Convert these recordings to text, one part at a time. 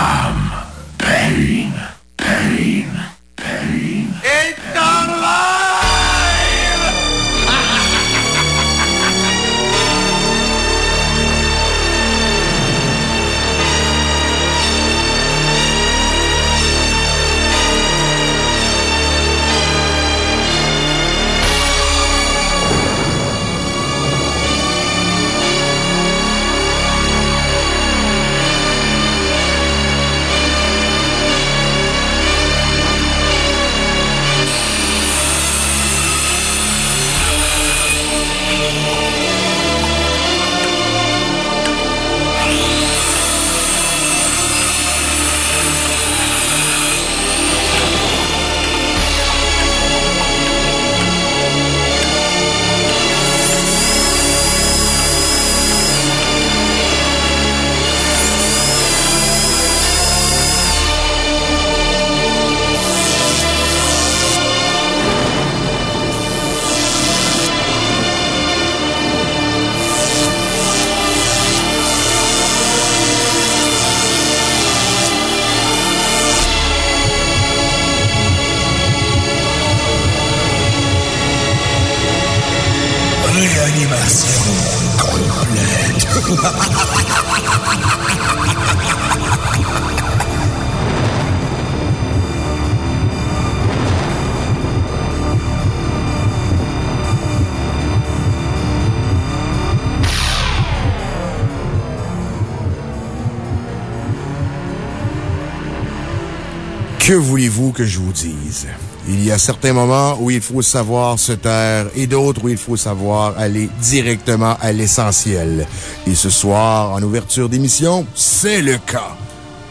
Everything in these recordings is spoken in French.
Réanimation que je vous dise? Il y a certains moments où il faut savoir se taire et d'autres où il faut savoir aller directement à l'essentiel. Et ce soir, en ouverture d'émission, c'est le cas.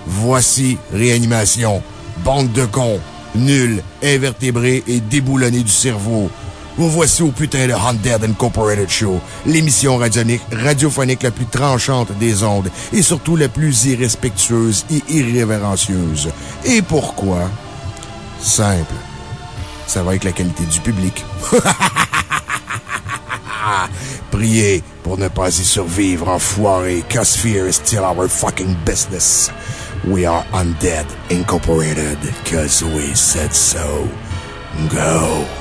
Voici Réanimation. Bande de cons, nuls, invertébrés et déboulonnés du cerveau. Vous voici au putain de Haunted Incorporated Show, l'émission radiophonique la plus tranchante des ondes et surtout la plus irrespectueuse et irrévérencieuse. Et pourquoi? Simple. Ça va avec la qualité du public. Priez pour ne pas y survivre, enfoiré, cause fear is still our fucking business. We are Undead Incorporated, cause we said so. Go.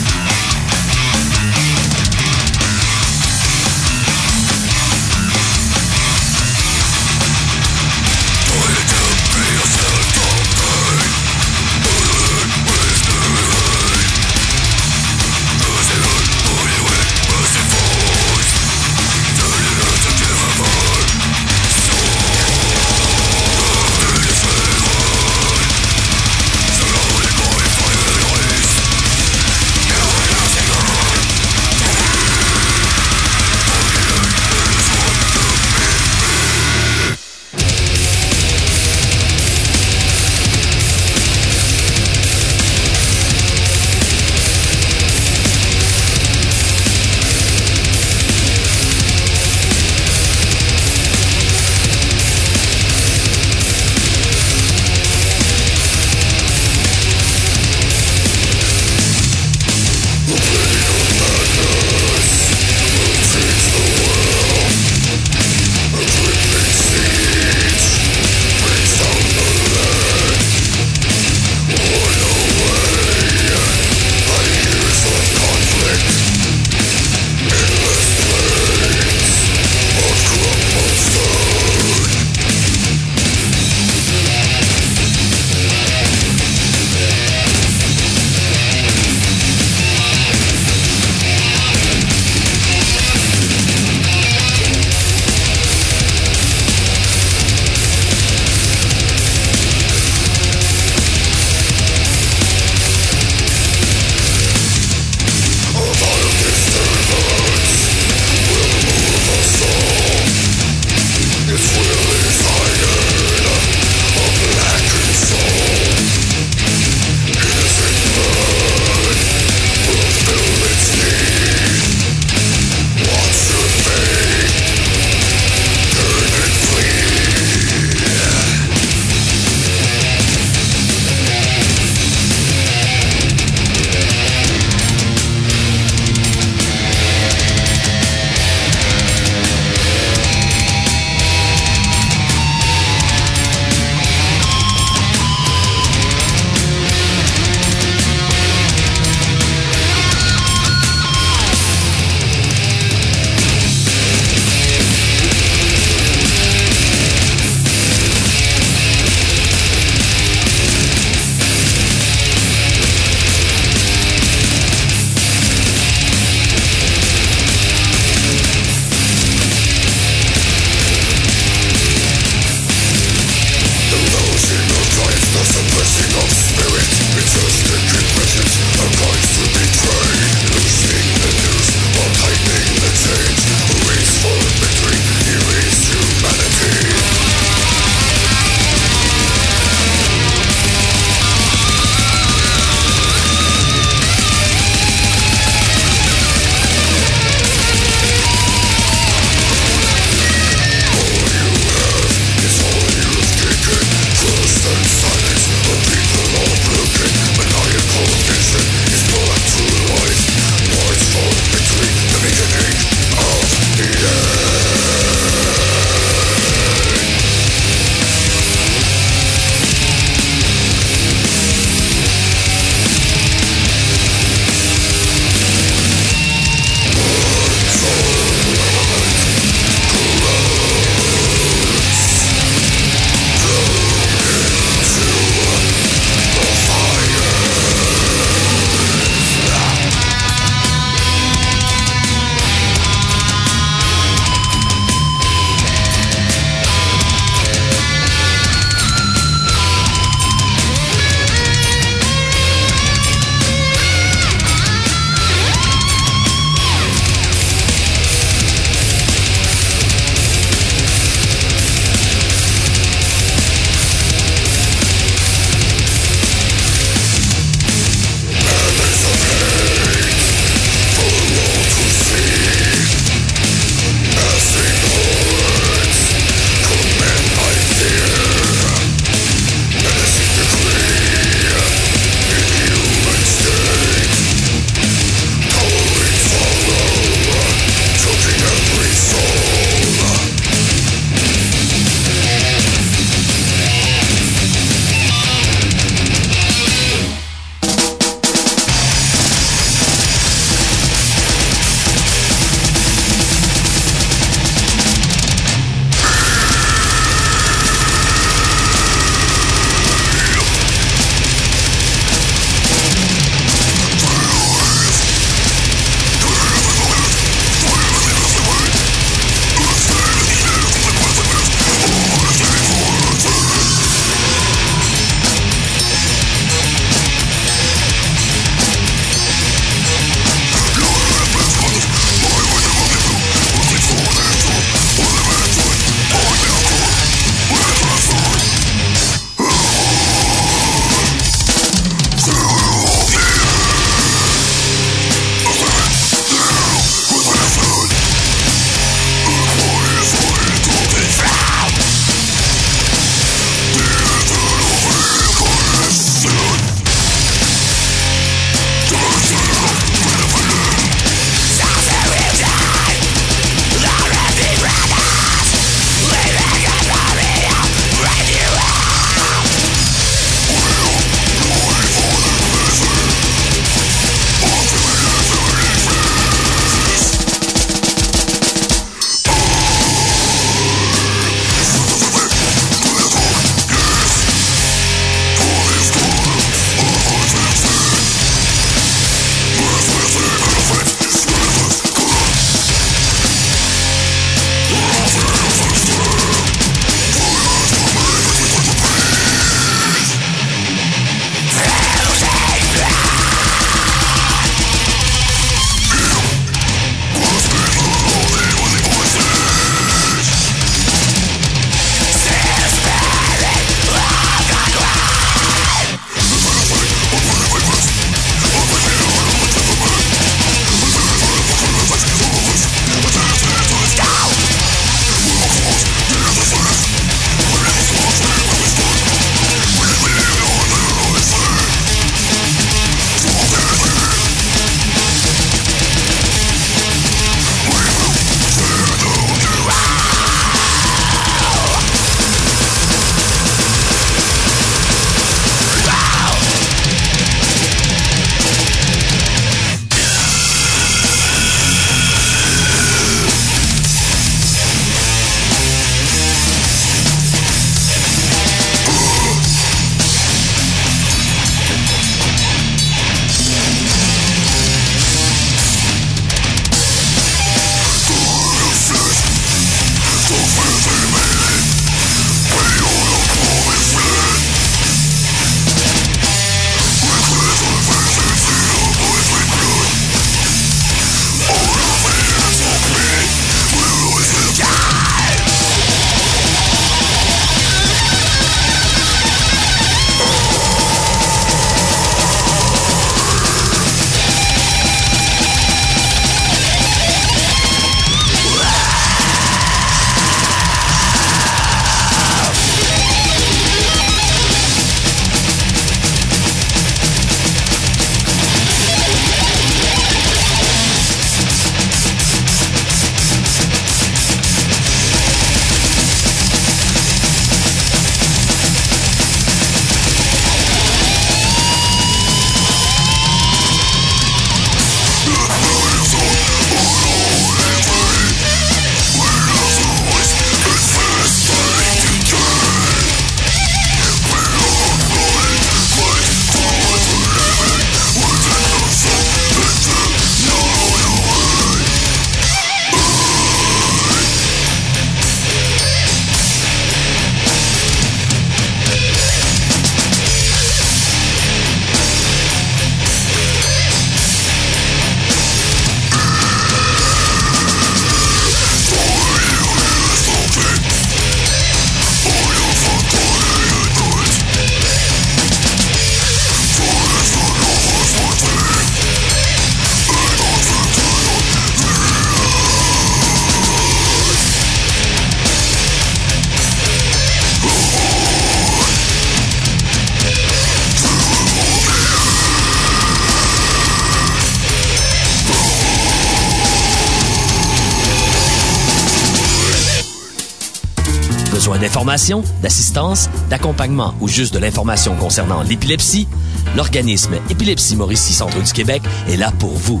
D'assistance, d'accompagnement ou juste de l'information concernant l'épilepsie, l'organisme Épilepsie Mauricie Centre du Québec est là pour vous.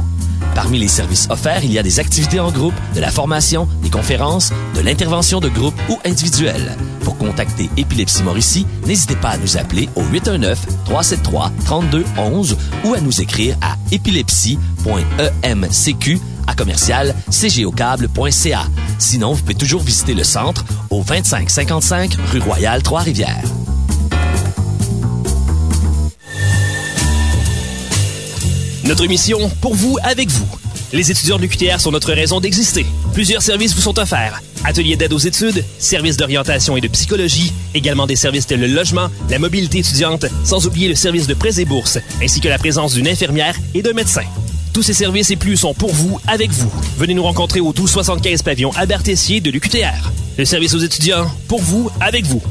Parmi les services offerts, il y a des activités en groupe, de la formation, des conférences, de l'intervention de groupe ou individuelle. Pour contacter Épilepsie Mauricie, n'hésitez pas à nous appeler au 819-373-3211 ou à nous écrire à épilepsie.emcq à commercial cgocable.ca. Sinon, vous pouvez toujours visiter le centre au 2555 rue Royale Trois-Rivières. Notre mission, pour vous, avec vous. Les étudiants de l'UQTR sont notre raison d'exister. Plusieurs services vous sont offerts. Ateliers d'aide aux études, services d'orientation et de psychologie, également des services tels le logement, la mobilité étudiante, sans oublier le service de prêts et bourses, ainsi que la présence d'une infirmière et d'un médecin. Tous ces services et plus sont pour vous, avec vous. Venez nous rencontrer au 1275 pavillon Albert-Tessier de l'UQTR. Le service aux étudiants, pour vous, avec vous.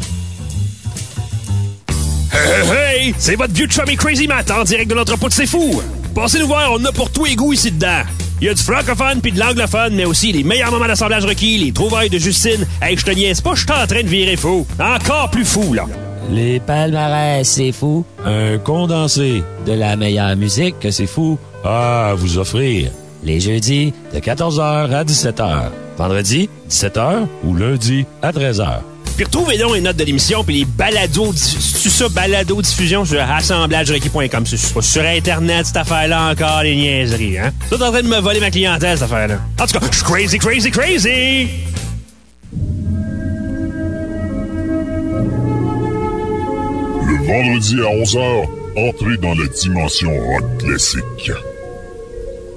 Hey, hey, c'est votre vieux chummy Crazy Matt en direct de l'entrepôt de C'est Fou. Passez nous voir, on a pour tous les goûts ici dedans. Il y a du francophone puis de l'anglophone, mais aussi les meilleurs moments d'assemblage requis, les trouvailles de Justine. Hey, je te niaise pas, je suis en train de virer fou. Encore plus fou, là. Les palmarès, c'est fou. Un condensé. De la meilleure musique que c'est fou. Ah, à vous offrir. Les jeudis, de 14h à 17h. Vendredi, 17h ou lundi à 13h. Puis retrouvez donc les notes de l'émission puis les balados, c'est ça, balado diffusion sur assemblagerequis.com. C'est sur Internet, cette affaire-là encore, les niaiseries, hein? Tout en train de me voler ma clientèle, cette affaire-là. En tout cas, je suis crazy, crazy, crazy! Le vendredi à 11h, entrez dans la dimension rock classique.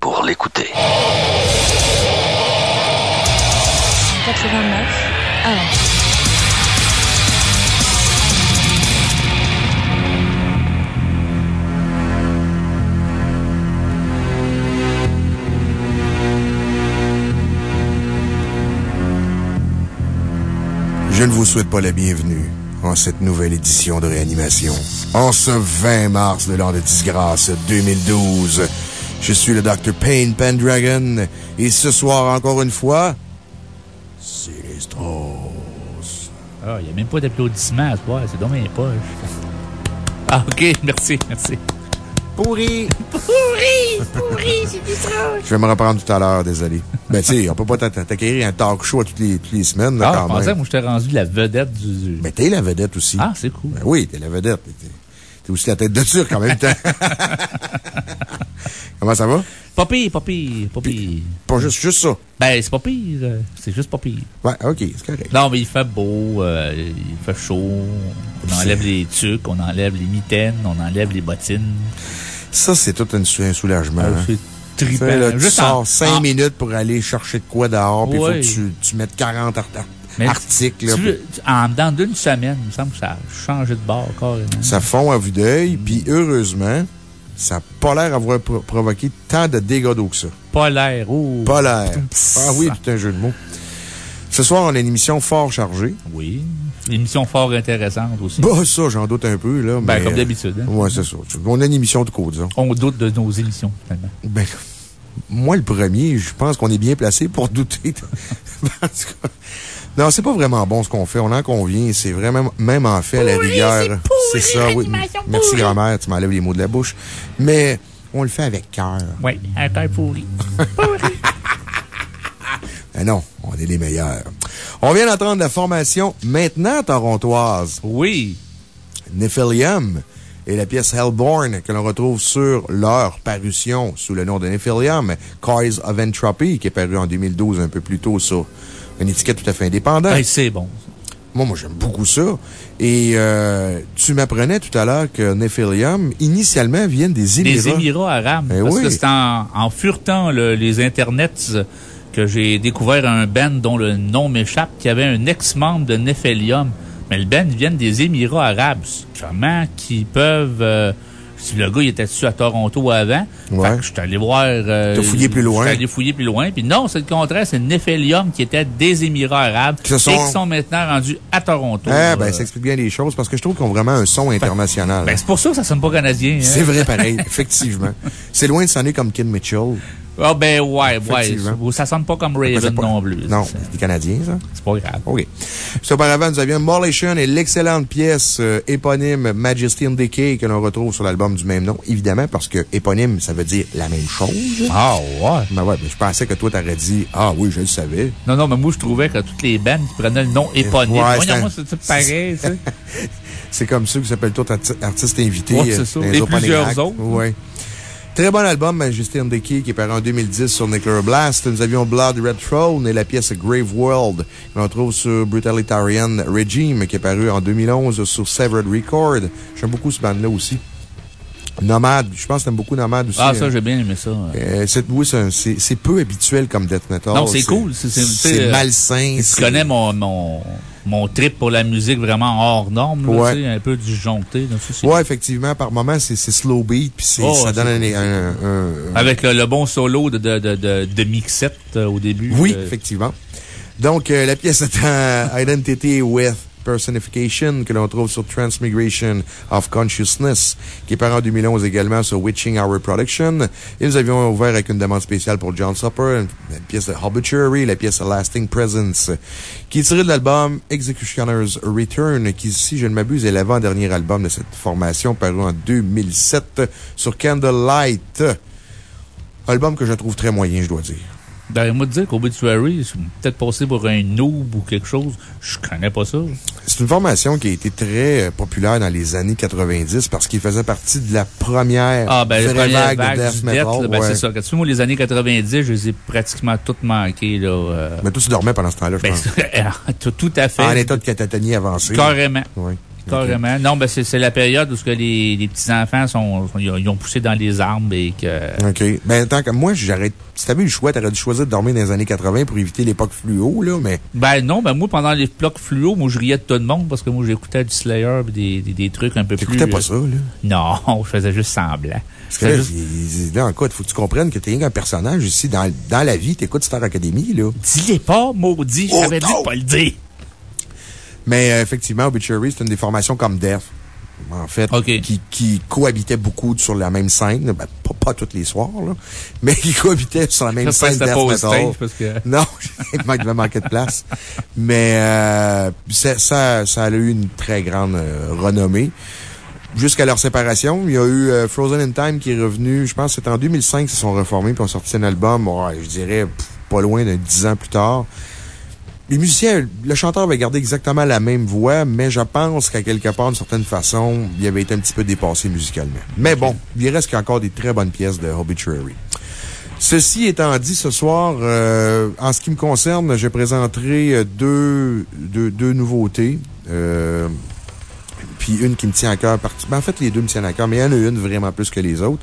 Pour l'écouter. 89 Je ne vous souhaite pas la bienvenue en cette nouvelle édition de réanimation. En ce 20 mars de l'an de disgrâce 2012, je suis le Dr. Payne Pendragon et ce soir, encore une fois, Sinistros. Ah, il n'y a même pas d'applaudissements à ce soir, c'est dommage poche. Ah, ok, merci, merci. Pourri! Pourri! Pourri, Sinistros! Je vais me reprendre tout à l'heure, désolé. Ben, tu sais, on peut pas t'acquérir un talk show toutes les, toutes les semaines, là, Ah, quand je pensais, même. moi, je t'ai rendu la vedette du. Mais t'es la vedette aussi. Ah, c'est cool. Ben oui, t'es la vedette. T'es- T'es aussi la tête de turc en même temps. Comment ça va? Pas pire, pas pire, pas pire. Pas juste, juste ça? Ben, c'est pas pire, euh, c'est juste pas pire. Ouais, ok, c'est correct. Non, mais il fait beau, euh, il fait chaud, on enlève les tucs, on enlève les mitaines, on enlève les bottines. Ça, c'est tout un, sou- un soulagement. Ah, hein. trippant. là, tu Juste sors en- 5 en- minutes pour aller chercher de quoi dehors, puis il Ouais. faut que tu, tu mettes 40 art- Mais articles. là, tu en dedans d'une semaine, il me semble que ça a changé de bord carrément. ça fond à vue d'œil, puis heureusement, ça n'a pas l'air d'avoir pro- provoqué tant de dégâts d'eau que ça. Pas l'air, oh. Pas l'air. Ah oui, tout un jeu de mots. Ce soir, on a une émission fort chargée. Oui. Une émission fort intéressante aussi. Bah, ça, j'en doute un peu, là. Ben, mais, comme d'habitude. hein. Ouais, c'est ça. On a une émission de cours, disons. On doute de nos émissions, finalement. Ben, moi, le premier, je pense qu'on est bien placé pour douter. de- En tout cas, non, c'est pas vraiment bon ce qu'on fait. On en convient. C'est vraiment, même en fait, à la rigueur. C'est ça, oui. Merci, grand-mère. Tu m'enlèves les mots de la bouche. Mais, on le fait avec cœur. Oui, un cœur pourri. Ben non, on est les meilleurs. On vient d'entendre la formation maintenant torontoise. Oui. Nephilium et la pièce Hellborn que l'on retrouve sur leur parution sous le nom de Nephilium, Cause of Entropy, qui est paru en 2012, un peu plus tôt sur une étiquette tout à fait indépendante. Hey, c'est bon. Moi, moi, j'aime beaucoup ça. Et euh, tu m'apprenais tout à l'heure que Nephilium, initialement, viennent des Émirats. Les Émirats arabes. Eh parce oui. que c'est en, en furetant le- les internets que j'ai découvert un band dont le nom m'échappe, qui avait un ex-membre de Nephelium. Mais le band, viennent des Émirats arabes. Comment qu'ils peuvent... euh, si le gars, il était dessus à Toronto avant. Ouais. Fait que je suis allé voir... euh, T'as fouillé plus loin. Je suis allé fouiller plus loin. Puis non, c'est le contraire. C'est Nephelium qui était des Émirats arabes. Qui sont- Et qui sont maintenant rendus à Toronto. Ah, ben, Euh, ça explique bien les choses parce que je trouve qu'ils ont vraiment un son international. ben, c'est pour ça que ça sonne pas canadien. hein. C'est vrai, pareil, effectivement. C'est loin de sonner comme Kid Mitchell. Ah, ben, ouais, ouais. Ça sonne pas comme Raven pas- non plus. Non, C'est- des Canadiens, ça. C'est pas grave. OK. Puis auparavant, nous avions Molation et l'excellente pièce euh, éponyme Majesty and Decay que l'on retrouve sur l'album du même nom, évidemment, parce que éponyme, ça veut dire la même chose. Ah, ouais. Ben ouais, ben je pensais que toi, t'aurais dit Ah oui, je le savais. Non, non, mais moi, je trouvais que toutes les bandes qui prenaient le nom éponyme. Ouais, moi, c'est tout pareil, tu sais. C'est comme ceux qui s'appellent tous arti- artistes invités. Ouais, c'est euh, ça. dans Et plusieurs autres. Ouais. Très bon album, Majesty and Decay, qui est paru en 2010 sur Nuclear Blast. Nous avions Blood Red Throne et la pièce Grave World, qu'on retrouve sur Brutalitarian Regime, qui est paru en 2011 sur Severed Record. J'aime beaucoup ce band-là aussi. Nomade, je pense que t'aimes beaucoup Nomade aussi. Ah, hein. ça, j'ai bien aimé ça. Euh, c'est oui, c'est peu habituel comme death metal. Non, c'est cool. C'est- c'est, euh, malsain. Tu connais mon, mon, mon trip pour la musique vraiment hors norme, là, Ouais. tu sais, un peu disjoncté. Ouais, effectivement, par moments, c'est slow beat, puis c'est- Oh, ça donne un, un- un- Avec le, le bon solo de, de, de, de, de Mixette euh, au début. Oui, euh, effectivement. Donc, euh, la pièce est en Identity with Personification que l'on trouve sur Transmigration of Consciousness, qui est paru en 2011 également sur Witching Hour Production. Et nous avions ouvert avec une demande spéciale pour John Supper, une, une pièce de Obituary, la pièce Lasting Presence, qui est tirée de l'album Executioner's Return, qui, si je ne m'abuse, est l'avant-dernier album de cette formation, paru en 2007 sur Candlelight. Album que je trouve très moyen, je dois dire. Ben, moi, de dire qu'Obituary, c'est peut-être passé pour un noob ou quelque chose. Je connais pas ça. C'est une formation qui a été très euh, populaire dans les années 90 parce qu'il faisait partie de la première Ah, ben, la vraie vague, vague de death metal. death, ben, ouais. c'est ça. Quand tu vois, moi, les années 90, je les ai pratiquement toutes manquées, là. euh, Mais toi, tu dormais pendant ce temps-là, je ben, pense. tout, tout à fait. En état de catatonie avancée. Carrément. Oui. Carrément. Non, ben, c'est la période où ce que les, les petits-enfants sont, sont- ils ont- poussé dans les arbres et que. OK. Ben, tant que moi, j'aurais, si t'avais eu le choix, t'aurais dû choisir de dormir dans les années 80 pour éviter l'époque fluo, là, mais. Ben non, ben moi, pendant les blocs fluo, moi, je riais de tout le monde parce que moi, j'écoutais du Slayer et des, des, des trucs un peu plus. T'écoutais pas ça, là? Non, je faisais juste semblant. Parce que là, il- il- là, en quoi, faut que tu comprennes que t'es qu'un personnage ici. Dans, dans la vie, t'écoutes Star Academy, là. Dis-les pas, maudit. Oh, J'avais dit non! de pas le dire. Mais euh, effectivement, Obituary, c'est une des formations comme Death, en fait, qui, qui cohabitaient beaucoup sur la même scène. Ben, pas, pas tous les soirs, là, mais qui cohabitaient sur la même scène Death Metal. stage, parce que- Non, il devait manquer de place. Mais euh, ça, ça, ça a eu une très grande euh, renommée. Jusqu'à leur séparation, il y a eu euh, Frozen in Time qui est revenu, je pense que c'était en 2005 qu'ils se sont reformés puis ont sorti un album, ouais, je dirais, pff, pas loin d'un dix ans plus tard. Les musiciens, le chanteur avait gardé exactement la même voix, mais je pense qu'à quelque part, d'une certaine façon, il avait été un petit peu dépassé musicalement. Mais bon, il reste encore des très bonnes pièces de Obituary. Ceci étant dit, ce soir, euh, en ce qui me concerne, je présenterai euh, deux, deux, deux nouveautés. Euh, puis une qui me tient à cœur. ben, en fait, les deux me tiennent à cœur, mais il y en a une vraiment plus que les autres.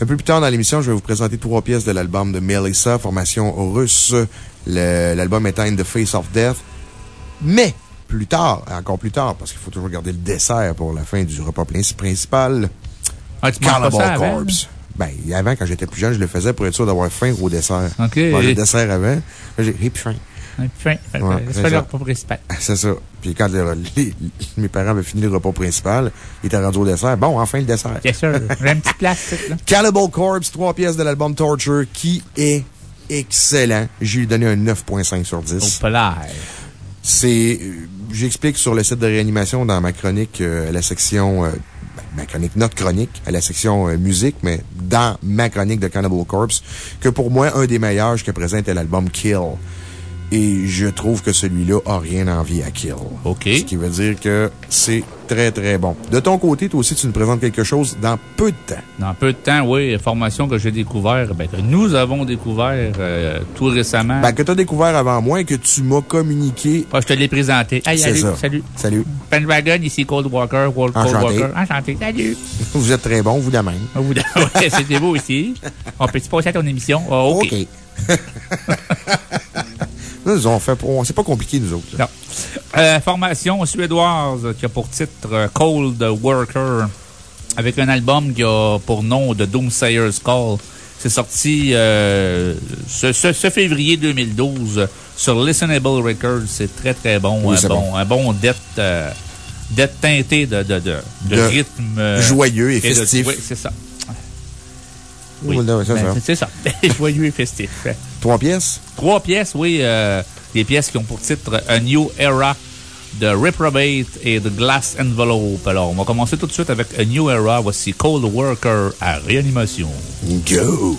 Un peu plus tard dans l'émission, je vais vous présenter trois pièces de l'album de Melissa, formation russe. L'album étant In the Face of Death. Mais, plus tard, encore plus tard, parce qu'il faut toujours garder le dessert pour la fin du repas princi- principal. Ah, tu pas avant, Corpse. Ben, avant, quand j'étais plus jeune, je le faisais pour être sûr d'avoir faim au dessert. OK. Mangeais le dessert avant. J'ai faim. Fin. Ouais, c'est le repas principal. C'est ça. Puis quand le- les- mes parents avaient fini le repas principal, ils étaient rendus au dessert. Bon, enfin le dessert. Bien sûr. J'ai un petit plastique, là. Cannibal Corpse, trois pièces de l'album Torture, qui est excellent. J'ai lui donné un 9.5 sur 10. Au polaire. C'est, euh, j'explique sur le site de réanimation dans ma chronique, euh, à la section, euh, ben, ma chronique, notre chronique, à la section euh, musique, mais dans ma chronique de Cannibal Corpse, que pour moi, un des meilleurs jusqu'à présent était l'album Kill. Et je trouve que celui-là a rien envie à Kill. OK. Ce qui veut dire que c'est très, très bon. De ton côté, toi aussi, tu nous présentes quelque chose dans peu de temps. Dans peu de temps, oui, formation que j'ai découvert, ben, que nous avons découvert euh, tout récemment. Ben, que tu as découvert avant moi et que tu m'as communiqué. Ah, je te l'ai présenté. Hey, salut, ça. salut. Salut. Pendragon, ici Cold Walker, World Cold Enchanté. Walker. Enchanté. Salut. Vous êtes très bon, vous de même. Ah, vous- ouais, C'était beau aussi. On peut-tu passer à ton émission? Ah, OK. Nous, on fait, on- c'est pas compliqué, nous autres. Non. Euh, formation suédoise qui a pour titre euh, Cold Worker, avec un album qui a pour nom de Doomsayer's Call. C'est sorti euh, ce, ce- ce février 2012 sur Listenable Records. C'est très, très bon. Oui, un, bon bon. un bon euh, de, de, de, de rythme. joyeux et de- festif. oui, c'est ça. Oui. Ben, c'est ça. Joyeux et festif. Trois pièces? Trois pièces, oui. euh, des pièces qui ont pour titre A New Era de Reprobate et The Glass Envelope. Alors, on va commencer tout de suite avec A New Era. Voici Cold Worker à réanimation. Go!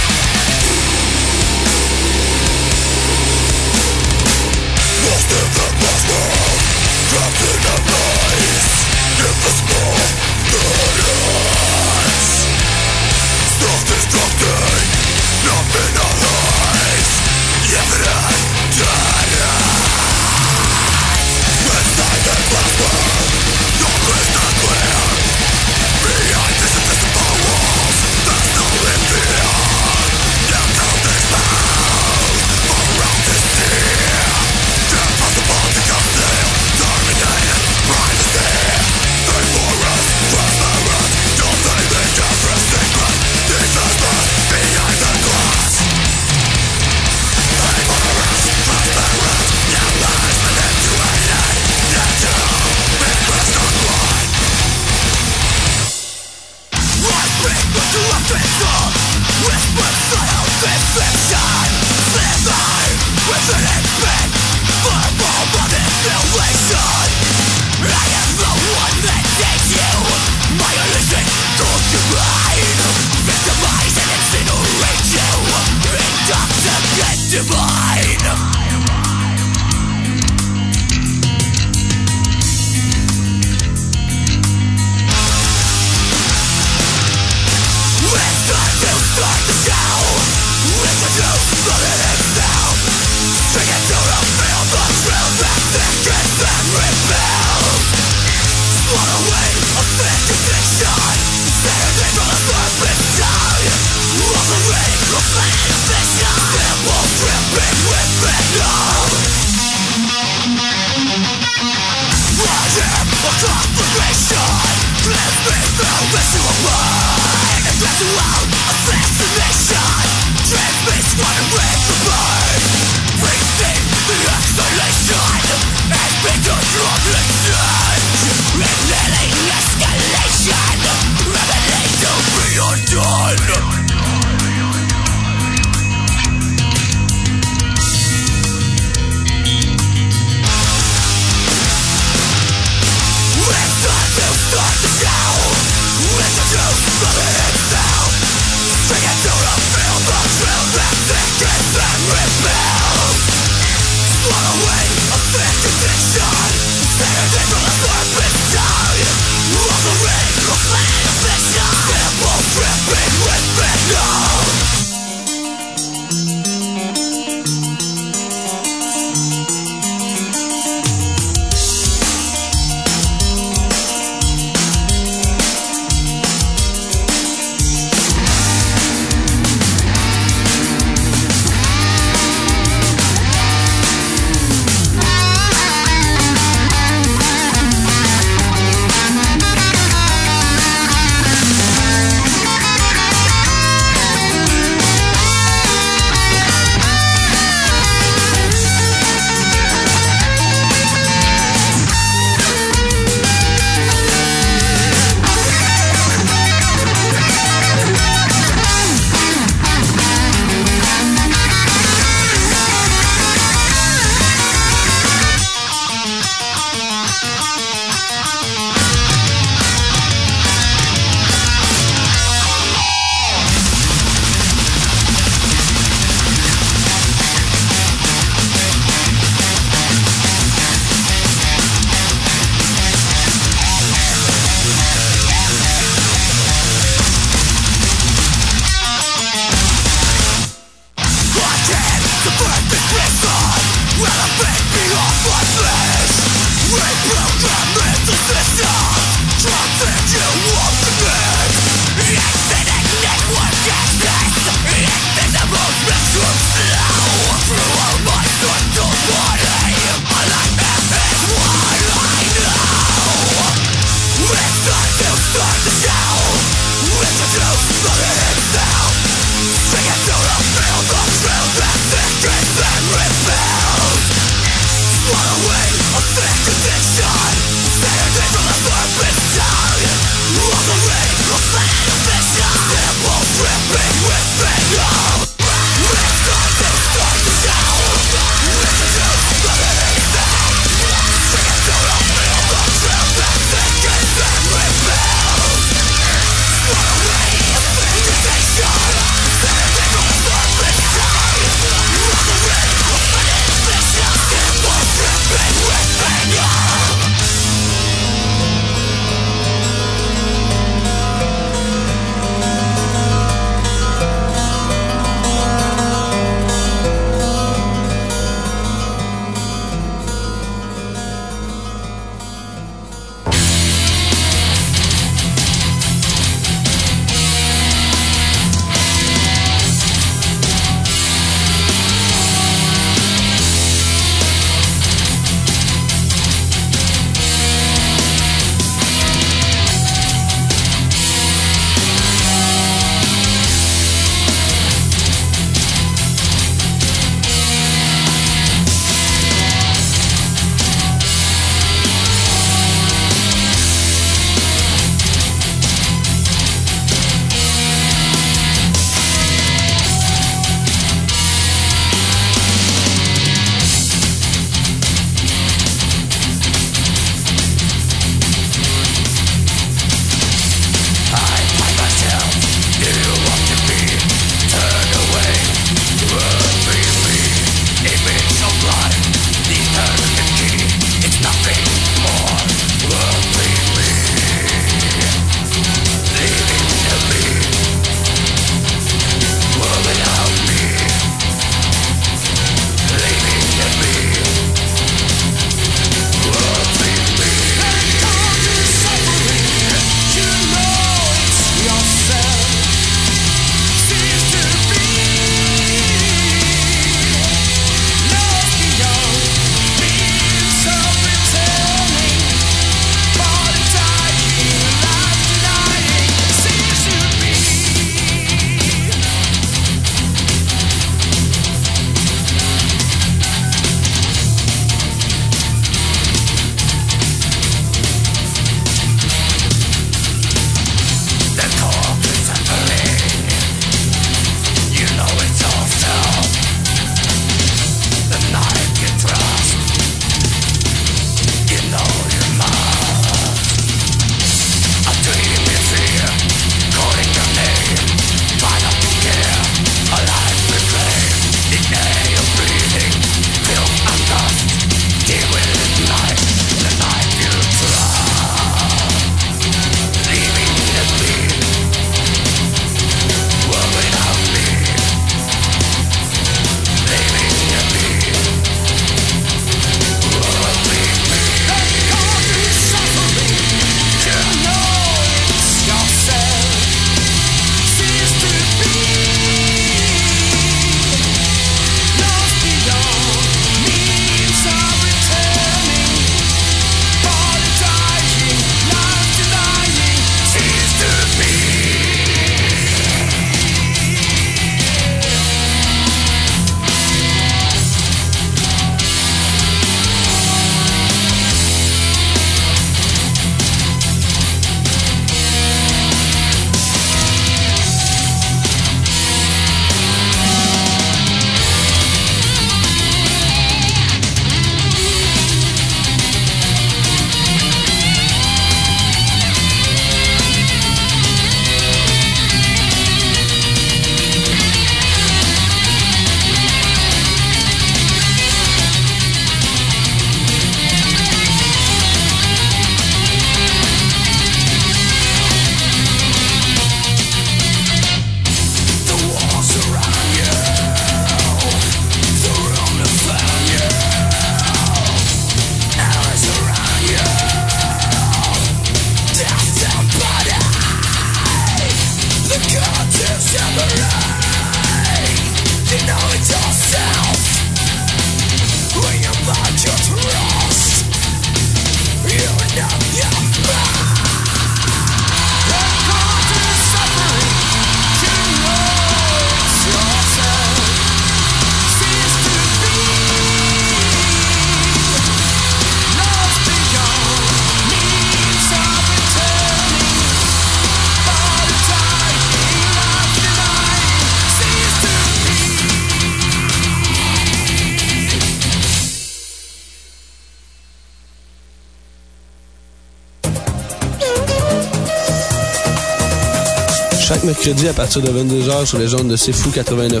Mercredi à partir de 22h sur les ondes de C'est Fou 89.1,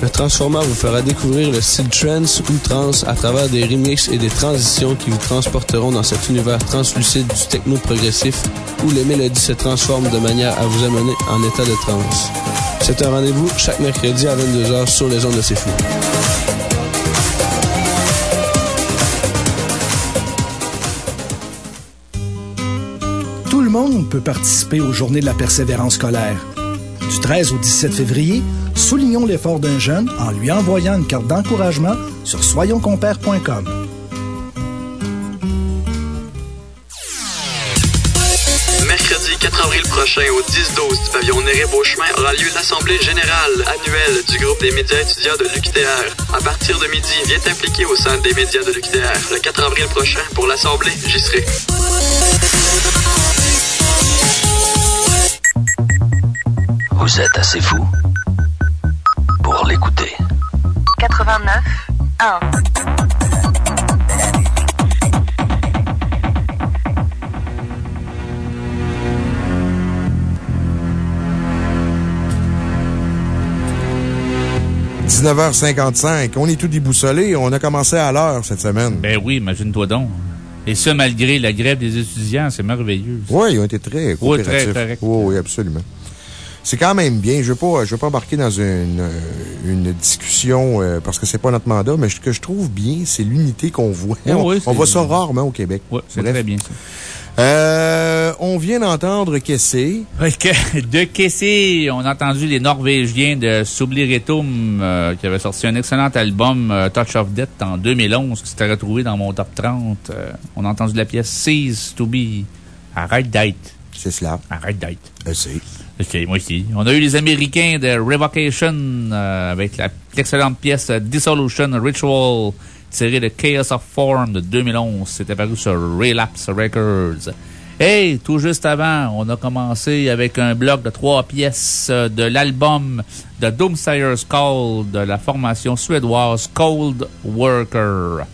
le Transformer vous fera découvrir le style trance ou trance à travers des remixes et des transitions qui vous transporteront dans cet univers translucide du techno progressif où les mélodies se transforment de manière à vous amener en état de trance. C'est un rendez-vous chaque mercredi à 22h sur les ondes de C'est Fou. Tout le monde peut participer aux Journées de la persévérance scolaire. Du 13 au 17 février, soulignons l'effort d'un jeune en lui envoyant une carte d'encouragement sur soyonscompères.com. Mercredi 4 avril prochain au 10-12 du pavillon Néré-Beauchemin aura lieu l'Assemblée générale annuelle du groupe des médias étudiants de l'UQTR. À partir de midi, viens t'impliquer au sein des médias de l'UQTR. Le 4 avril prochain, pour l'Assemblée, j'y serai. Vous êtes assez fou pour l'écouter. 89 1 19h55. On est tout déboussolé. On a commencé à l'heure cette semaine. Ben oui, imagine-toi donc. Et ça, malgré la grève des étudiants, c'est merveilleux. Oui, ils ont été très Oui, coopératifs. très correct. Oui, oui, absolument. C'est quand même bien. Je ne veux, pas- je veux pas embarquer dans une, une discussion euh, parce que c'est pas notre mandat, mais ce que je trouve bien, c'est l'unité qu'on voit. Oui, on, oui, on c'est- voit ça rarement au Québec. Oui, c'est très bien ça. Euh, on vient d'entendre Kessé. De Kessé, on a entendu les Norvégiens de Subliritum euh, qui avaient sorti un excellent album euh, Touch of Death en 2011 qui s'était retrouvé dans mon top 30. Euh, on a entendu la pièce Cease to Be Right Date. C'est cela. Euh, c'est. Ok, moi aussi. On a eu les Américains de Revocation euh, avec l'excellente pièce Dissolution Ritual tirée de Chaos of Form de 2011. C'était paru sur Relapse Records. Et tout juste avant, on a commencé avec un bloc de trois pièces de l'album de Doomsayer's Call de la formation suédoise Cold Worker.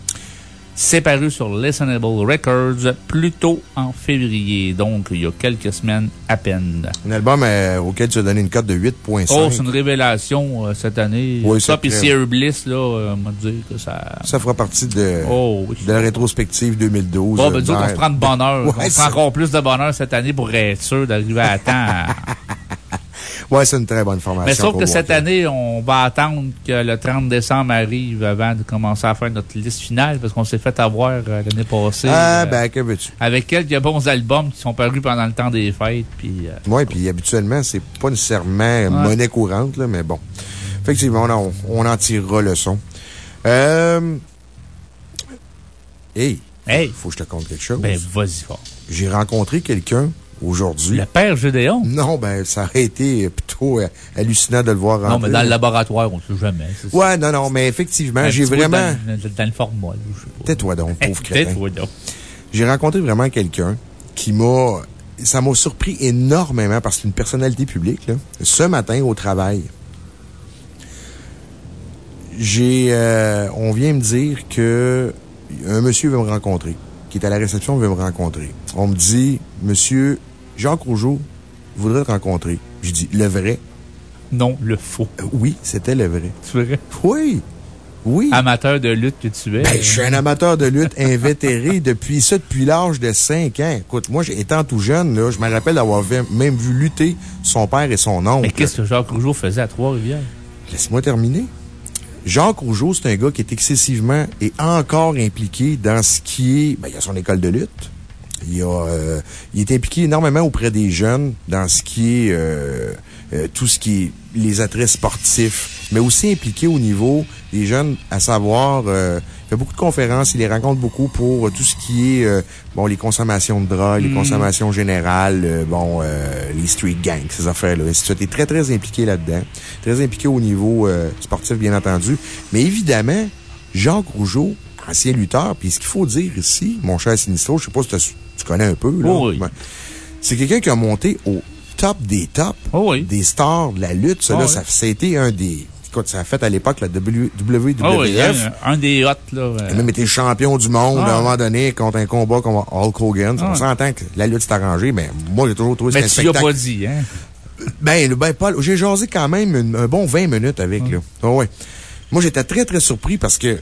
C'est paru sur Listenable Records plus tôt en février, donc il y a quelques semaines à peine. Un album euh, auquel tu as donné une cote de 8.5. Oh, c'est une révélation euh, cette année. Oui, ça, puis Sear Bliss, là, euh, on va dire que ça. Ça fera partie de, Oh, oui. de la rétrospective 2012. Bon, ben, disons qu'on se prend de bonheur. Ouais, on se prend encore plus de bonheur cette année pour être sûr d'arriver à temps. Ouais, c'est une très bonne formation. Mais sauf que cette année, on va attendre que le 30 décembre arrive avant de commencer à faire notre liste finale parce qu'on s'est fait avoir euh, l'année passée. Ah, euh, ben, que veux-tu? Avec quelques bons albums qui sont parus pendant le temps des fêtes. Puis, euh, Oui, puis habituellement, c'est pas nécessairement monnaie courante, là, mais bon. Effectivement, on, on en tirera le son. Euh. Hey! Hey! Faut que je te conte quelque chose. Ben, vas-y fort. J'ai rencontré quelqu'un aujourd'hui. Le père Gédéon? Non, ben, ça aurait été plutôt euh, hallucinant de le voir rentrer. Non, mais dans le laboratoire, on ne sait jamais. ça. Ouais, non, non, mais effectivement, j'ai vraiment. Dans, dans- dans le format, là, je sais pas. Tais-toi donc, pauvre crétin. Tais-toi donc. J'ai rencontré vraiment quelqu'un qui m'a. Ça m'a surpris énormément parce que c'est une personnalité publique, là. Ce matin, au travail, j'ai. euh, on vient me dire que un monsieur veut me rencontrer, qui est à la réception, veut me rencontrer. On me dit, Monsieur Jacques Rougeau voudrait te rencontrer. Je dis, le vrai? Non, le faux. Euh, oui, c'était le vrai. Tu verrais? Oui. Oui. Amateur de lutte que tu es. Ben, je suis un amateur de lutte invétéré depuis ça, depuis l'âge de 5 ans. Écoute, moi, étant tout jeune, là, je me rappelle d'avoir même vu lutter son père et son oncle. Mais qu'est-ce que Jacques Rougeau faisait à Trois-Rivières? Laisse-moi terminer. Jacques Rougeau, c'est un gars qui est excessivement et encore impliqué dans ce qui est. Ben, il a son école de lutte. Il, a, euh, il est impliqué énormément auprès des jeunes dans ce qui est euh, euh, tout ce qui est les attraits sportifs, mais aussi impliqué au niveau des jeunes, à savoir, euh, il fait beaucoup de conférences, il les rencontre beaucoup pour tout ce qui est, euh, bon, les consommations de drogue, les Mm. consommations générales, euh, bon, euh, les street gangs, ces affaires-là. Tu es très, très impliqué là-dedans. Très impliqué au niveau euh, sportif, bien entendu. Mais évidemment, Jacques Rougeau, ancien lutteur, puis ce qu'il faut dire ici, mon cher Sinistro, je sais pas si tu connais un peu, là. Oh oui. C'est quelqu'un qui a monté au top des tops des stars de la lutte. Ça, Oh là, oui. ça, ça a été un des. Écoute, ça a fait à l'époque la W- WWF. Oh oui, un, un des hot, là. euh, Il a même été champion du monde Ah. à un moment donné contre un combat comme Hulk Hogan. Ah. On s'entend que la lutte s'est arrangée, mais moi, j'ai toujours trouvé que Mais c'était tu un l'as spectacle. pas dit, hein? Ben, le- ben, Paul, j'ai jasé quand même une- un bon 20 minutes avec, là. Ah ouais. Moi, j'étais très, très surpris parce que,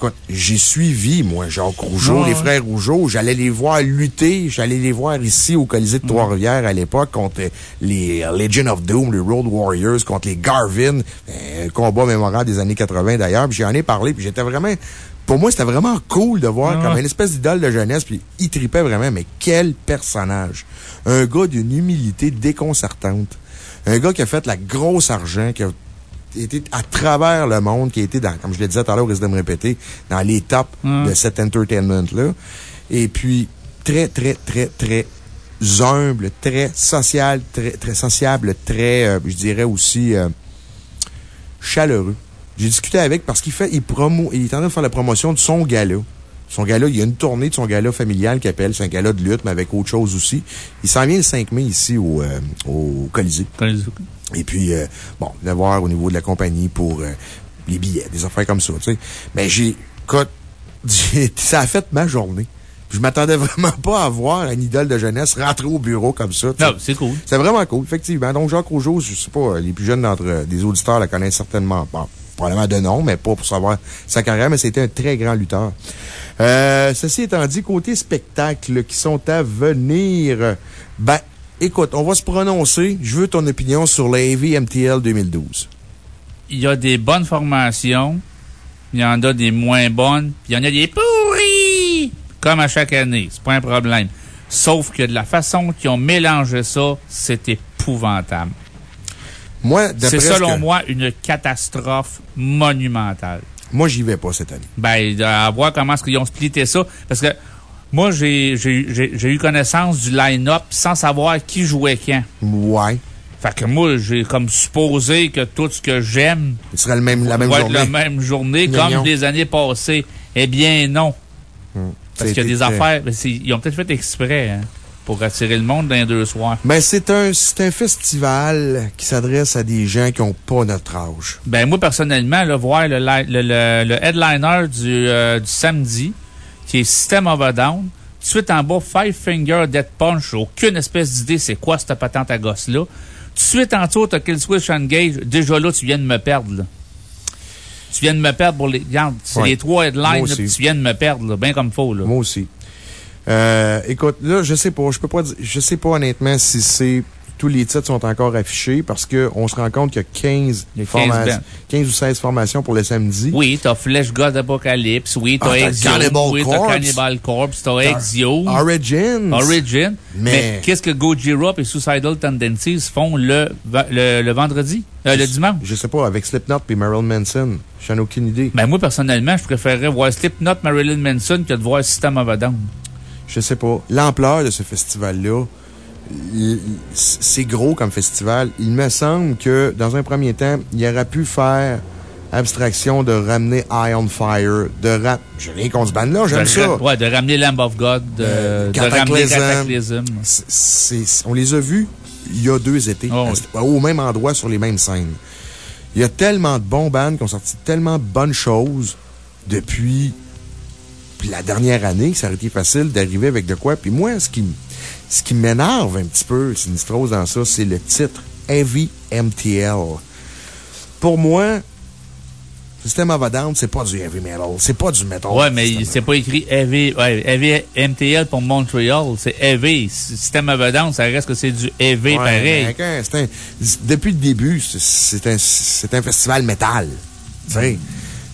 écoute, j'ai suivi, moi, Jacques Rougeau, Ouais, les frères Rougeau. J'allais les voir lutter. J'allais les voir ici au Colisée de Trois-Rivières à l'époque contre les Legion of Doom, les Road Warriors, contre les Garvin. Un combat mémorable des années 80 d'ailleurs. Puis j'en ai parlé. Puis j'étais vraiment, pour moi, c'était vraiment cool de voir Ouais. comme une espèce d'idole de jeunesse. Puis il tripait vraiment. Mais quel personnage! Un gars d'une humilité déconcertante. Un gars qui a fait la grosse argent, qui a été à travers le monde, qui a été dans, comme je le disais tout à l'heure, risque de me répéter, dans les tops Mm. de cet entertainment-là. Et puis, très, très, très, très humble, très social, très, très sociable, très, euh, je dirais aussi, euh, chaleureux. J'ai discuté avec parce qu'il fait, il promo, il est en train de faire la promotion de son gala. Son gala, il y a une tournée de son gala familial qui appelle. C'est un gala de lutte, mais avec autre chose aussi. Il s'en vient le 5 mai ici au, euh, au Colisée. Et puis, euh, bon, de voir au niveau de la compagnie pour euh, les billets, des affaires comme ça, tu sais. Mais j'ai, ça a fait ma journée. Je m'attendais vraiment pas à voir un idole de jeunesse rentrer au bureau comme ça. Non, c'est cool. C'est vraiment cool, effectivement. Donc, Jacques Rougeau, je sais pas, les plus jeunes d'entre euh, des auditeurs la connaissent certainement pas. Probablement de nom, mais pas pour savoir sa carrière, mais c'était un très grand lutteur. Euh, ceci étant dit, côté spectacles qui sont à venir, ben, écoute, on va se prononcer. Je veux ton opinion sur la MTL 2012. Il y a des bonnes formations, il y en a des moins bonnes, puis il y en a des pourris! Comme à chaque année. C'est pas un problème. Sauf que de la façon qu'ils ont mélangé ça, c'est épouvantable. Moi, C'est selon que- moi une catastrophe monumentale. Moi, j'y vais pas cette année. Ben, à voir comment est-ce qu'ils ont splitté ça. Parce que moi, j'ai eu connaissance du line-up sans savoir qui jouait quand. Ouais. Fait que moi, j'ai comme supposé que tout ce que j'aime. Serait le même, la même journée. la même journée, Mignon. comme des années passées. Eh bien, non. Parce qu'il y a des affaires. ils ont peut-être fait exprès, hein, pour attirer le monde dans les deux soirs? Ben, c'est un, c'est un festival qui s'adresse à des gens qui ont pas notre âge. Ben, moi, personnellement, là, voir le, le, le- le headliner du, euh, du samedi, qui est System of a Down, tout de suite en bas, Five Finger Dead Punch, aucune espèce d'idée c'est quoi cette patente à gosse-là. Tout de suite en dessous, t'as Kill Switch Engage. Déjà là, tu viens de me perdre, là. Tu viens de me perdre pour les. Regarde, c'est Ouais. les trois headlines, là, tu viens de me perdre, là, bien comme faut, là. Moi aussi. Euh, écoute, là, je sais pas, je peux pas dire, je sais pas honnêtement si c'est, tous les titres sont encore affichés parce que on se rend compte qu'il y a 15, Il y a 15 formations- bands. 15 ou 16 formations pour le samedi. Oui, t'as Flesh God Apocalypse, oui, t'as Ah, Exio, Cannibal oui, t'as. Cannibal Corpse, t'as Exio. Origins. Origin. Mais- Mais, qu'est-ce que Gojira et Suicidal Tendencies font le, le vendredi? Euh, le dimanche? Je sais pas, avec Slipknot et Marilyn Manson. J'en ai aucune idée. Ben, moi, personnellement, je préférerais voir Slipknot, Marilyn Manson que de voir System of a Down. Je sais pas. L'ampleur de ce festival-là, c'est gros comme festival. Il me semble que, dans un premier temps, il aurait pu faire abstraction de ramener Eye on Fire, de rap. J'ai rien contre ce band-là, j'aime ça. Ouais, de ramener Lamb of God, de, Euh, de ramener Cataclysm. C'est- on les a vus il y a deux étés, Oh, au même endroit, sur les mêmes scènes. Il y a tellement de bons bands qui ont sorti tellement de bonnes choses depuis la dernière année ça aurait été facile d'arriver avec de quoi. Puis moi, ce qui, ce qui m'énerve un petit peu, Sinistrose, dans ça, c'est le titre Heavy MTL. Pour moi, System of a Down, c'est pas du heavy metal. C'est pas du metal. Ouais, mais c'est pas écrit Heavy, ouais, Heavy MTL pour Montreal. C'est Heavy. System of a Down, ça reste que c'est du Heavy Ouais, pareil. un- depuis le début, c'est- un, c'est un festival métal. Tu sais.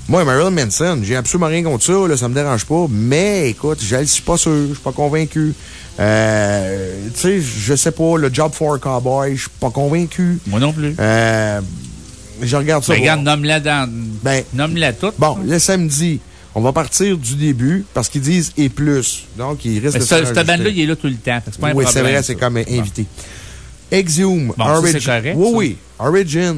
Moi, Marilyn Manson, j'ai absolument rien contre ça, là, ça me dérange pas, mais écoute, je ne suis pas sûr, je suis pas convaincu. Euh, tu sais, je sais pas, le Job for a Cowboy, je suis pas convaincu. Moi non plus. Euh, je regarde ça. Ben, regarde, nomme-la dans, Ben, nomme-la toute. Bon, le samedi, on va partir du début parce qu'ils disent et plus. Donc, ils risquent Mais de ce, se cette bande-là, il est là tout le temps. C'est pas un Oui, problème. c'est vrai, c'est ça. comme invité. Exhume, Bon, ça, c'est Origin. correct, Oui, ça. oui. Origin.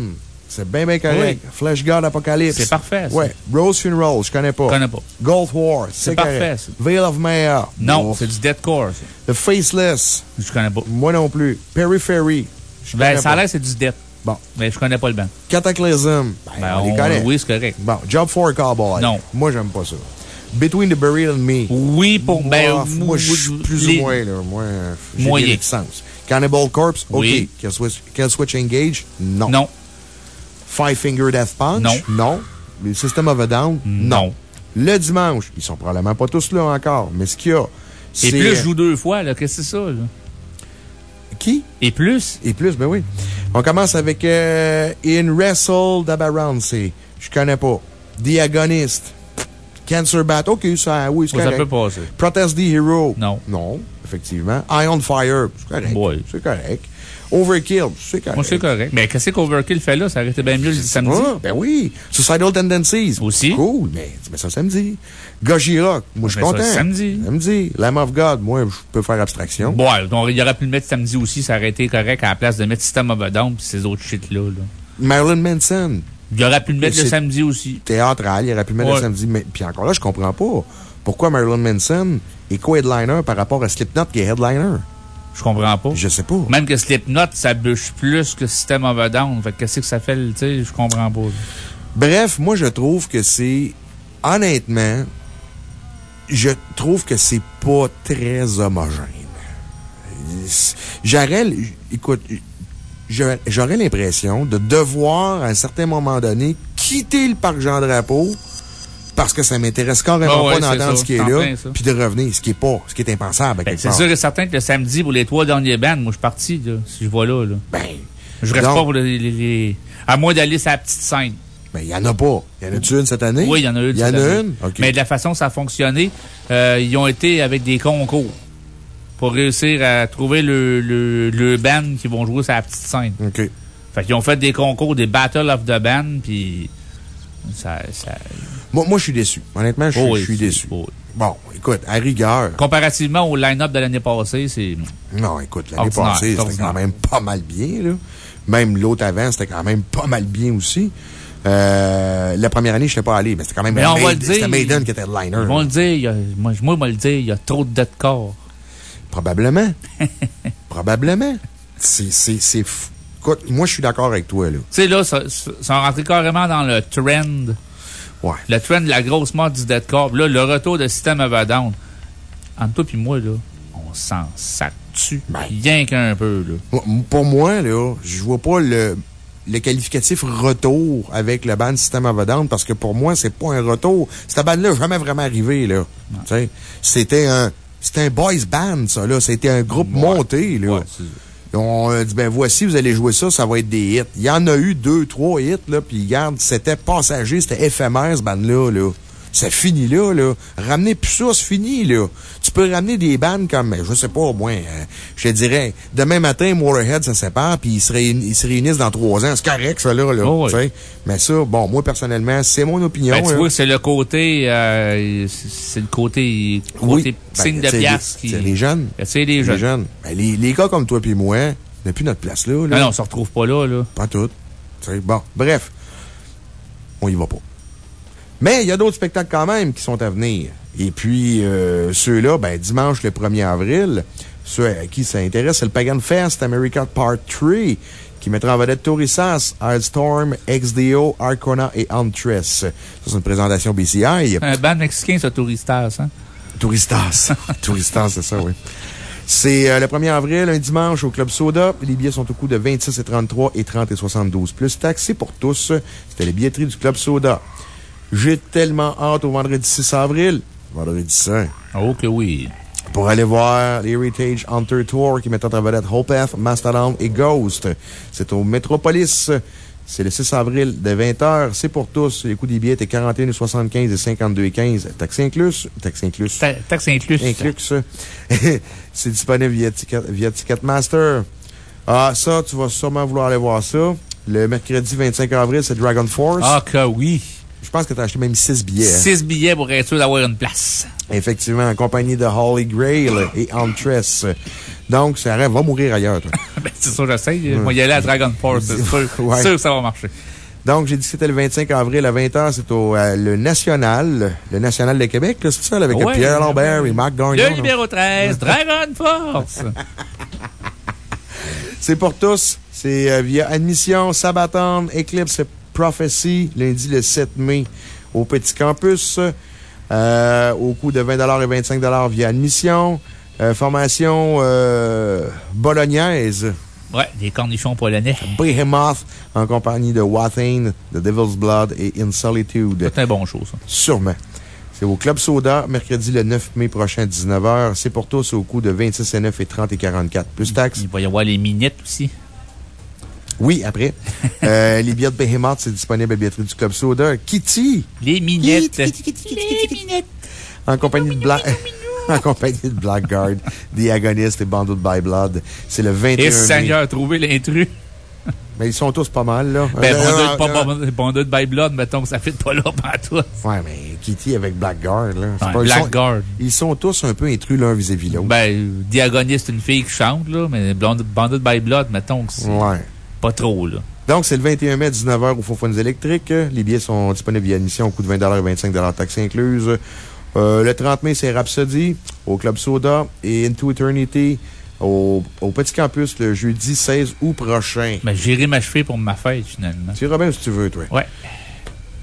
C'est bien, bien correct. Flesh God Apocalypse. C'est parfait, ça. Ouais. Rose Funeral, je connais pas. Je connais pas. Gold War, c'est parfait, ça. Veil of Maya. Non, c'est du deathcore, ça. The Faceless. Je connais pas. Moi non plus. Periphery. Je Ben, ça a l'air, c'est du death. Bon. Mais je connais pas le band. Cataclysm. Ben, Ben, on, les on- connaît. oui, c'est correct. Bon. Job for a Cowboy. Non. Moi, j'aime pas ça. Between the Buried and Me. Oui, pour. Moi, ben, moi, je suis plus les- ou moins, là. Moi, j'ai Moyen. Cannibal Corpse, OK. Oui. Kill Switch, Kill Switch Engage, non. Non. Five Finger Death Punch, Non. Non. Le System of a Down, Non. Le dimanche, ils sont probablement pas tous là encore, mais ce qu'il y a, Et c'est. plus, je joue deux fois, là. Qu'est-ce que c'est ça, là? Qui? Et plus? Et plus, ben oui. On commence avec euh, In Wrestle d'Aberrance. Je connais pas. The Agonist. Cancer Bat. OK, ça, oui, c'est Ça correct. peut passer. Protest the Hero. Non. Non, effectivement. Iron Fire. C'est correct. Oui. C'est correct. Overkill. C'est correct. Moi, c'est correct. Mais qu'est-ce qu'Overkill fait là? Ça aurait été bien mieux le samedi. Ah, ben oui. Suicidal Tendencies. Aussi. Cool, mais tu mets ça samedi. Gojira. Moi, je suis content. ça samedi. Samedi. Lamb of God. Moi, je peux faire abstraction. Bon, donc, il aurait pu le mettre samedi aussi, ça aurait été correct à la place de mettre System of a Down pis ces autres shit-là. Là. Marilyn Manson. Il aurait pu le mettre le samedi aussi. Théâtral, il aurait pu le mettre le Ouais. samedi. Mais, puis encore là, je comprends pas. Pourquoi Marilyn Manson est co-headliner par rapport à Slipknot qui est headliner? Je comprends pas. Je sais pas. Même que Slipknot, ça bûche plus que System of a Down. Fait que qu'est-ce que ça fait, tu sais, je comprends pas. Bref, moi, je trouve que c'est, honnêtement, je trouve que c'est pas très homogène. J'aurais, écoute, j'aurais l'impression de devoir, à un certain moment donné, quitter le parc Jean-Drapeau parce que ça m'intéresse carrément Ah ouais, pas d'entendre ce qui est là, puis de revenir, ce qui est pas, ce qui est impensable. Ben, c'est sûr et certain que le samedi, pour les trois derniers bands, moi, je suis parti, là, si je vois là, là. Ben. Je reste donc- pas pour les, les- les- À moins d'aller sur la petite scène. Ben, il y en a pas. Il y en a-tu une cette année? Oui, il y en a une. Il y en a une? Mais de la façon que ça a fonctionné, euh, ils ont été avec des concours pour réussir à trouver le, le, le band qui vont jouer sur la petite scène. OK. Fait qu'ils ont fait des concours, des Battle of the Band, puis ça, ça... Moi, moi je suis déçu. Honnêtement, je suis- Oh oui, je suis déçu. oh oui. Bon, écoute, à rigueur. Comparativement au line-up de l'année passée, c'est... Non, écoute, l'année passée, c'était quand même pas mal bien, là. Même l'autre avant, c'était quand même pas mal bien aussi. Euh, la première année, je n'étais pas allé, mais c'était quand même Mais on va le dire. Maiden qui était le liner. Ils vont le dire, a- moi, moi, je vais le dire, il y a trop de dead corps. Probablement. Probablement. C'est, fou. Écoute, moi, je suis d'accord avec toi, là. Tu sais, là, ça, ça, carrément dans le trend. Ouais. Le trend de la grosse mode du deadcore. Là, le retour de System of a Down. Entre toi et moi, là, on s'en dessus. Ben. Rien qu'un peu, là. Pour moi, là, je vois pas le, le qualificatif retour avec le band System of a Down parce que pour moi, c'est pas un retour. Cette bande-là n'est jamais vraiment arrivée, là. C'était un, c'était un boys band, ça, là. C'était un groupe monté, là. On a dit, ben voici, vous allez jouer ça, ça va être des hits. Il y en a eu deux, trois hits, là, puis regarde, c'était passager, c'était éphémère, ce band-là, là. C'est fini là, là. Ramener plus ça, c'est fini, là. Tu peux ramener des bandes comme, je sais pas, au moins, euh, je te dirais, demain matin, Motorhead se sépare, puis ils se, réun- ils se réunissent dans trois ans. C'est correct, ça, là, là. Oh, oui. tu sais. Mais ça, bon, moi, personnellement, c'est mon opinion. Ben, tu vois, c'est le côté, euh, c'est le côté, côté Oui. signe Ben, de c'est pièce les- qui. c'est les jeunes. C'est les jeunes. Ben, les, les gars comme toi puis moi, on n'a plus notre place là. là. Non, non, on se retrouve pas là, là. Pas tout. Bon, bref. On y va pas. Mais il y a d'autres spectacles quand même qui sont à venir. Et puis, euh, ceux-là, ben, dimanche le 1er avril, ceux à qui ça intéresse, c'est le Pagan Fest America Part 3, qui mettra en vedette Torissas, Storm, XDO, Arcona et Huntress. Ça, c'est une présentation BCI. Un band mexicain, ça, Touristas, hein? Touristas. Touristas, c'est ça, oui. C'est euh, le 1er avril, un dimanche au Club Soda. Les billets sont au coût de 26 et 33 et 30 et 72 plus taxes. C'est pour tous. C'était les billetteries du Club Soda. J'ai tellement hâte au vendredi 6 avril. Vendredi saint. Oh, que oui. Pour aller voir l'Heritage Hunter Tour qui met en vedette Hopeth, Mastodon et Ghost. C'est au Metropolis. C'est le 6 avril de 20h. C'est pour tous. Les coûts des billets étaient 41,75 et 52,15. Taxes inclus. Taxes inclus. Taxe inclus. Inclus. C'est disponible via, Ticket- via Ticketmaster. Ah, ça, tu vas sûrement vouloir aller voir ça. Le mercredi 25 avril, c'est Dragon Force. Ah, que oui. Je pense que tu as acheté même 6 billets. hein. Six billets pour être sûr d'avoir une place. Effectivement, en compagnie de Holly Grail et Huntress. Donc, ça va mourir ailleurs, toi. ben, c'est sûr, j'essaie. Moi, y aller à Dragon Force, c'est sûr. Ouais. sûr que ça va marcher. Donc, j'ai dit que c'était le 25 avril à 20h. C'est au euh, le National, le National de Québec, c'est ça, avec Ouais, Pierre Lambert et Marc Gagnon. Le numéro 13, Dragon Force. C'est pour tous. C'est euh, via admission, Sabaton, Eclipse Prophecy, lundi le 7 mai au Petit Campus. euh, au coût de 20 et 25 via admission. Euh, formation euh, bolognaise. Ouais, des cornichons polonais. Behemoth, en compagnie de Wathane, The Devil's Blood et In Solitude. C'est un bon show, ça. Sûrement. C'est au Club Soda, mercredi le 9 mai prochain, 19h. C'est pour tous au coût de 26 et 9 et 30 et 44. Plus taxes. Il va y avoir les minettes aussi. Oui, après. euh, les billets de Behemoth, c'est disponible à billetterie du Club Soda. Kitty! Les minettes. Les minettes. En compagnie de Black. en compagnie de Blackguard, The Agonist et Bundled by Blood. C'est le 21 Et. Seigneur, trouver l'intrus. Mais ils sont tous pas mal, là. Ben, Euh, Bonded- euh, pas euh, Bonded- by Blood, mettons que ça fait pas là par toi. Ouais, mais Kitty avec Blackguard, là. c'est Ouais, pas- ils sont- Blackguard. Ils sont tous un peu intrus l'un vis-à-vis l'autre. Ben, Diagoniste, une fille qui chante, là, mais Bonded by Blood, mettons que c'est Ouais. Pas trop, là. Donc, c'est le 21 mai, 19h au Funds électriques. Les billets sont disponibles via admission au coût de 20 et 25 taxes incluses. Euh, le 30 mai, c'est Rhapsody au Club Soda et Into Eternity au, au Petit Campus le jeudi 16 août prochain. Ben, j'irai m'achever pour ma fête, finalement. Tu iras bien si tu veux, toi. Ouais.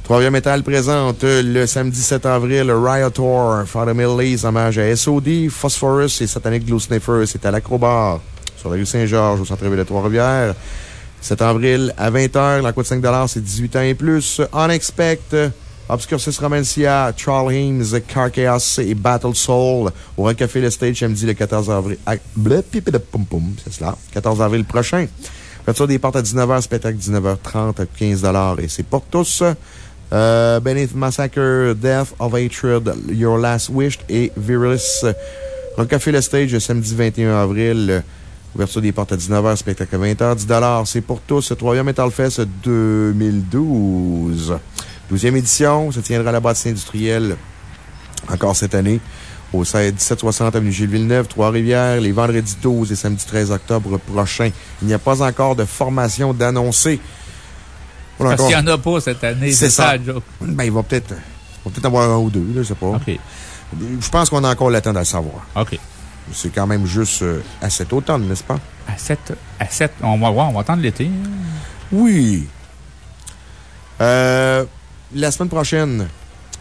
Trois-Rivières Metal présente euh, le samedi 7 avril Riotor, Father Millie's hommage à SOD, Phosphorus et Satanic Glue Sniffer. C'est à l'Acrobar, sur la rue Saint-Georges, au centre-ville de Trois-Rivières. 7 avril à 20h, la coûte 5 c'est 18 ans et plus. Unexpect, Obscurcis Romancia, Charles Heames, Car Chaos et Battle Soul au Rock Café Le Stage samedi le 14 avril. à- de c'est cela. 14 avril prochain. Ouverture des portes à 19h, spectacle 19h30 à 15 et c'est pour tous. Euh, Beneath Massacre, Death of Hatred, Your Last Wish et Virilis. Rock Café Le Stage samedi 21 avril. Ouverture des portes à 19h, spectacle à 20h, 10 C'est pour tous. 3e Metal Fest 2012. 12e édition, se tiendra à la bâtisse industrielle encore cette année, au 16 1760 avenue Gilles Villeneuve, Trois-Rivières, les vendredis 12 et samedi 13 octobre prochains. Il n'y a pas encore de formation d'annoncer. Parce encore- qu'il n'y en a pas cette année, C'est ça, joke. Ben, il va peut-être peut-être avoir un ou deux, là, je sais pas. OK. Je pense qu'on a encore le temps de le savoir. OK. C'est quand même juste euh, à cet automne, n'est-ce pas? À 7, à 7, on va voir, on va attendre l'été. Oui. Euh, la semaine prochaine,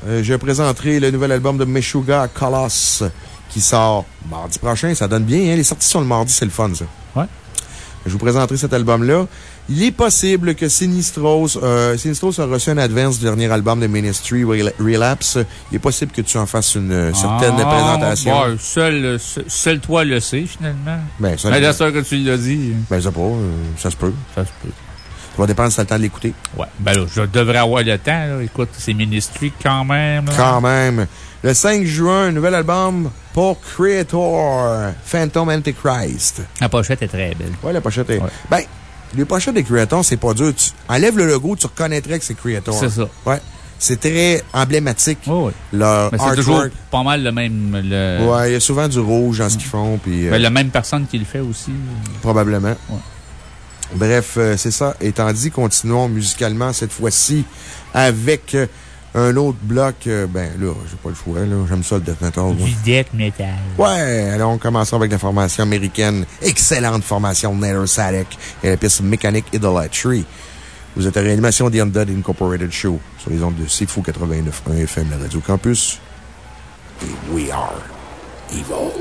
euh, je présenterai le nouvel album de Meshuga, Coloss, qui sort mardi prochain. Ça donne bien, hein? Les sorties sur le mardi, c'est le fun, ça. Ouais. Je vous présenterai cet album-là. Il est possible que Sinistros, euh, Sinistros a reçu un advance du dernier album de Ministry, Rel- Relapse. Il est possible que tu en fasses une euh, certaine Ah, présentation. bon, seul, seul, seul toi le sais, finalement. Ben, ça, la que tu l'as dit. Ben, sais pas, euh, ça se peut. Ça se peut. Ça va dépendre si le temps de l'écouter. Ouais. Ben là, je devrais avoir le temps, là. Écoute, c'est Ministry quand même. là. Quand même. Le 5 juin, un nouvel album pour Creator, Phantom Antichrist. La pochette est très belle. Ouais, la pochette est. Ben, les pochettes des Creator, c'est pas dur. Tu enlèves le logo, tu reconnaîtrais que c'est Creator. C'est ça. Ouais. C'est très emblématique. Ouais, ouais. Leur c'est toujours pas mal le même. Le, Ouais, il y a souvent du rouge dans ce qu'ils font. Puis, euh, Ben, la même personne qui le fait aussi. Probablement. Bref, euh, c'est ça. Étant dit, continuons musicalement cette fois-ci avec euh, un autre bloc. euh, ben là, j'ai pas le choix, là. J'aime ça le death metal. Du death metal. Ouais, alors on commence avec la formation américaine. Excellente formation Nether Sadek et la pièce Mechanic Idolatry. Vous êtes à réanimation The Undead Incorporated Show sur les ondes de CFO 89.1 FM, la Radio Campus. Et we are evil.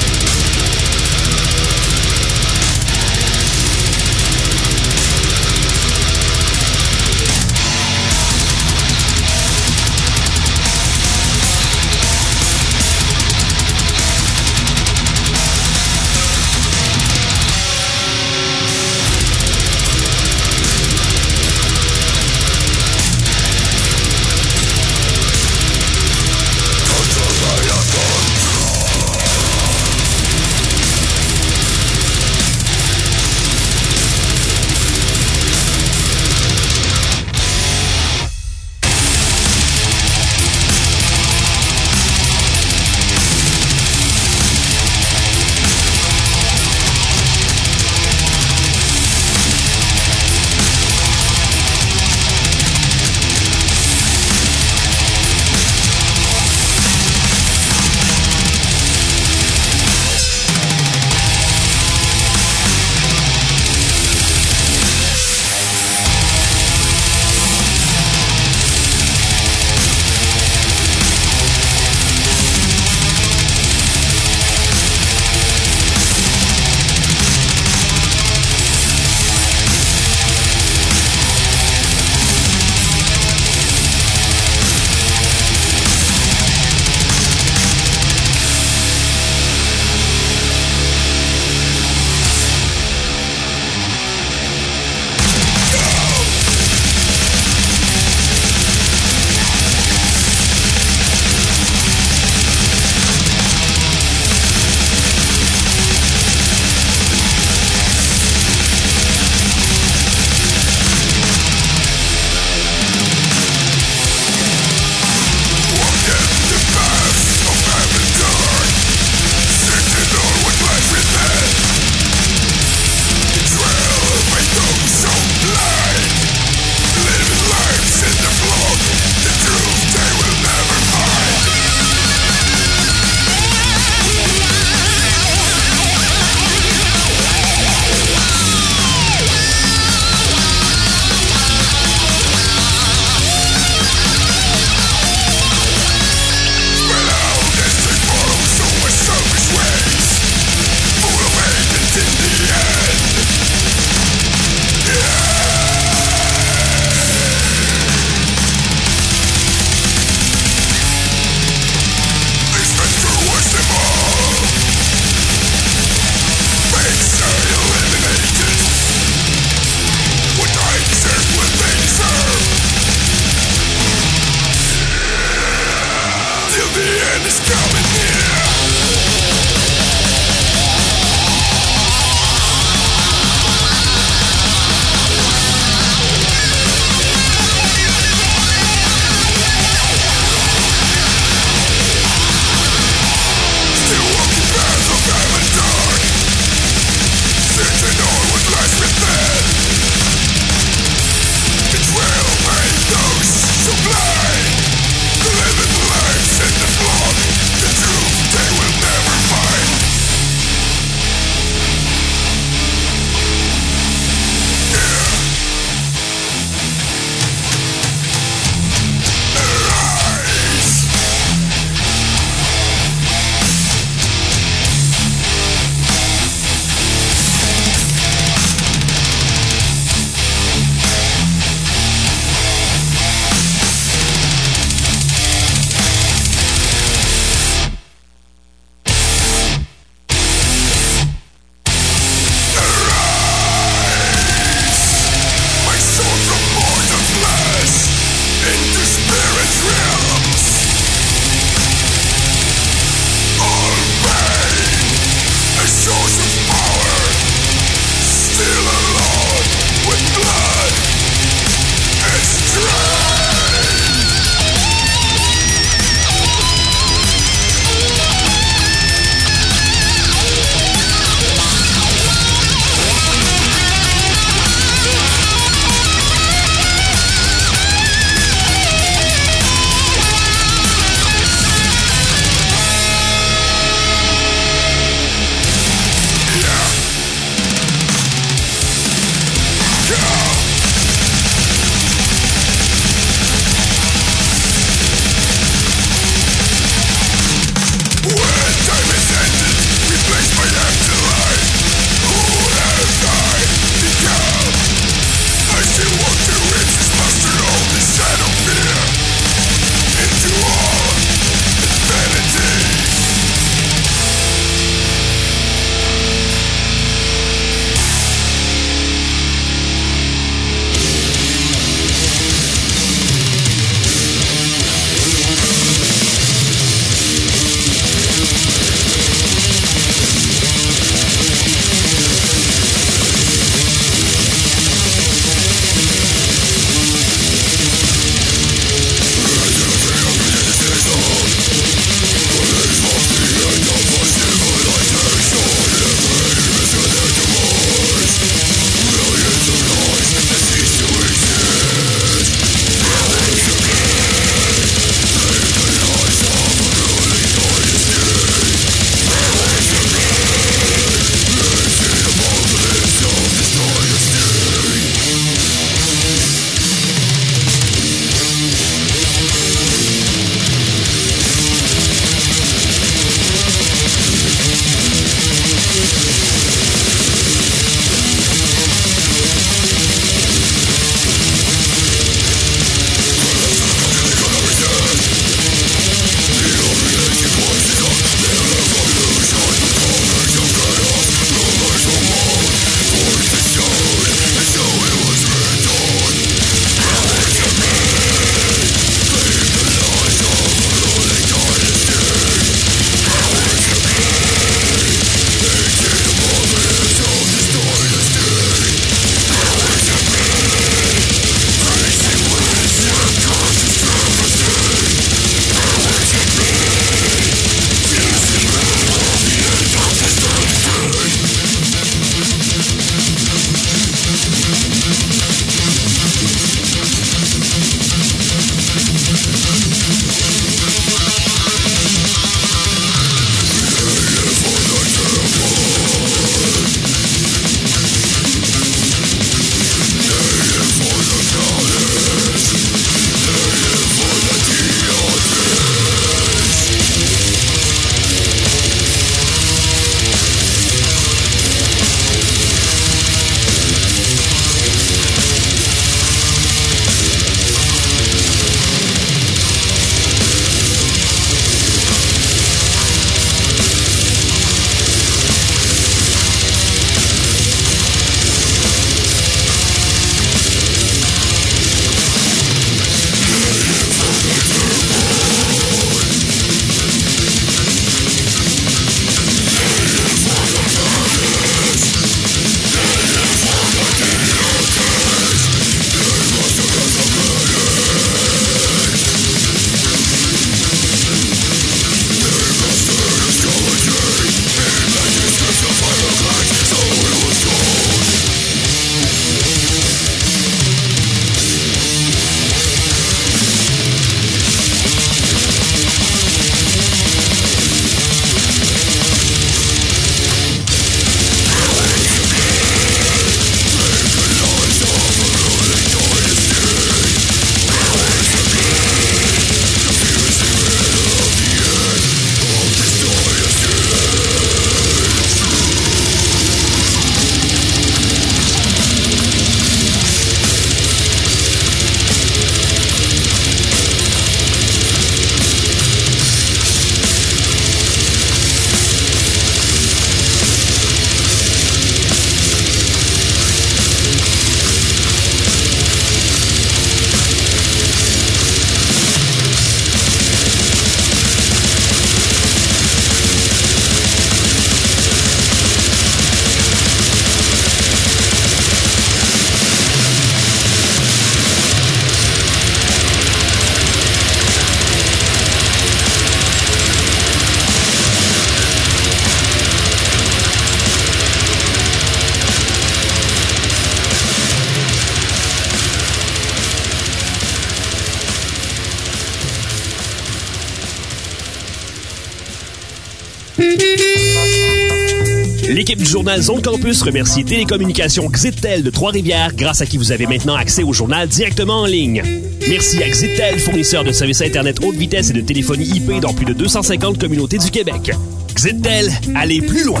Journal Zone Campus remercie Télécommunications Xitel de Trois-Rivières, grâce à qui vous avez maintenant accès au journal directement en ligne. Merci à Xitel, fournisseur de services Internet haute vitesse et de téléphonie IP dans plus de 250 communautés du Québec. Xitel, allez plus loin!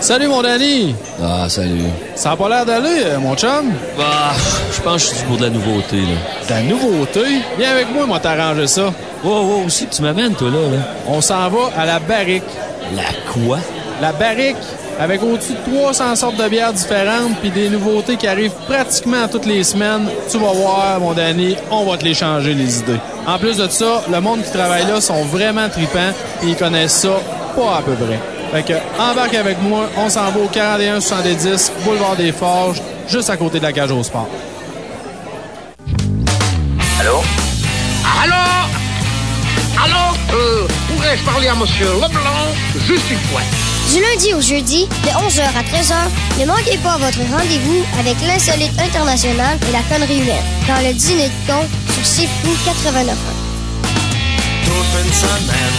Salut, mon Danny! Ah, salut. Ça a pas l'air d'aller, euh, mon chum? Bah, je pense que je suis du pour de la nouveauté, là. De la nouveauté? Viens avec moi, moi, t'arranger ça. Wow, wow, aussi tu m'amènes, toi, là, là. On s'en va à la barrique. La quoi? La barrique, avec au-dessus de 300 sortes de bières différentes, puis des nouveautés qui arrivent pratiquement toutes les semaines. Tu vas voir, mon Danny, on va te les changer, les idées. En plus de ça, le monde qui travaille là sont vraiment tripants, et ils connaissent ça pas à peu près. Fait que, embarque avec moi, on s'en va au 4170 Boulevard des Forges, juste à côté de la cage au sport. Allô? Allô? Allô? Euh, pourrais-je parler à Monsieur? Du lundi au jeudi, de 11h à 13h, ne manquez pas votre rendez-vous avec l'insolite international et la connerie humaine dans le dîner de con sur C'est Fou 89 Toute une semaine.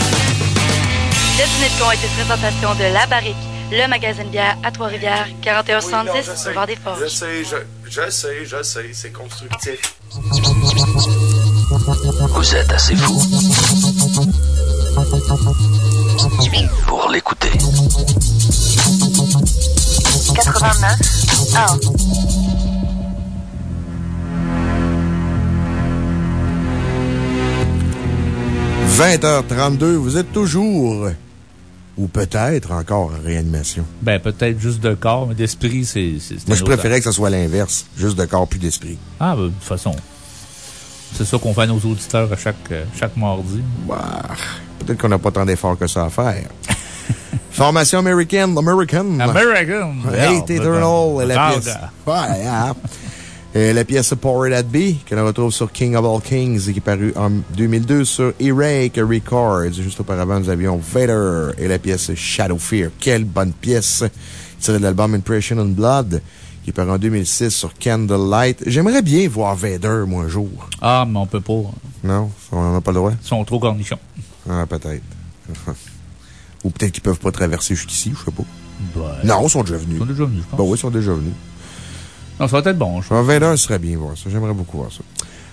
Le dîner de con est une présentation de La Barrique, le magasin de bière à Trois-Rivières, 4170 Boulevard des Forges. Je sais, je, je sais, je sais, c'est constructif. Vous êtes assez fou pour l'écouter. 89 1. 20h32, vous êtes toujours, ou peut-être encore en réanimation. Ben, peut-être juste de corps, mais d'esprit, c'est. Moi, je autre préférais que ce soit l'inverse. Juste de corps plus d'esprit. Ah, ben, de toute façon. C'est ça qu'on fait à nos auditeurs à chaque, euh, chaque mardi. Bah, peut-être qu'on n'a pas tant d'efforts que ça à faire. Formation américaine, American. American. Hate Yeah, Eternal. et la pièce. Ouais, hein. Et la pièce Power That Be, que l'on retrouve sur King of All Kings et qui est paru en 2002 sur Erake Records. Juste auparavant, nous avions Vader et la pièce Shadow Fear. Quelle bonne pièce! Tirée de l'album Impression on Blood, qui est paru en 2006 sur Candlelight. J'aimerais bien voir Vader, moi, un jour. Ah, mais on peut pas. Non? On n'a pas le droit? Ils sont trop cornichons. Ah, peut-être. Ou peut-être qu'ils peuvent pas traverser jusqu'ici, je sais pas. Non, ils sont déjà venus. Ils sont déjà venus, je pense. Ben oui, ils sont déjà venus. Non, ça va être bon, je Un 22 serait bien voir ça. J'aimerais beaucoup voir ça.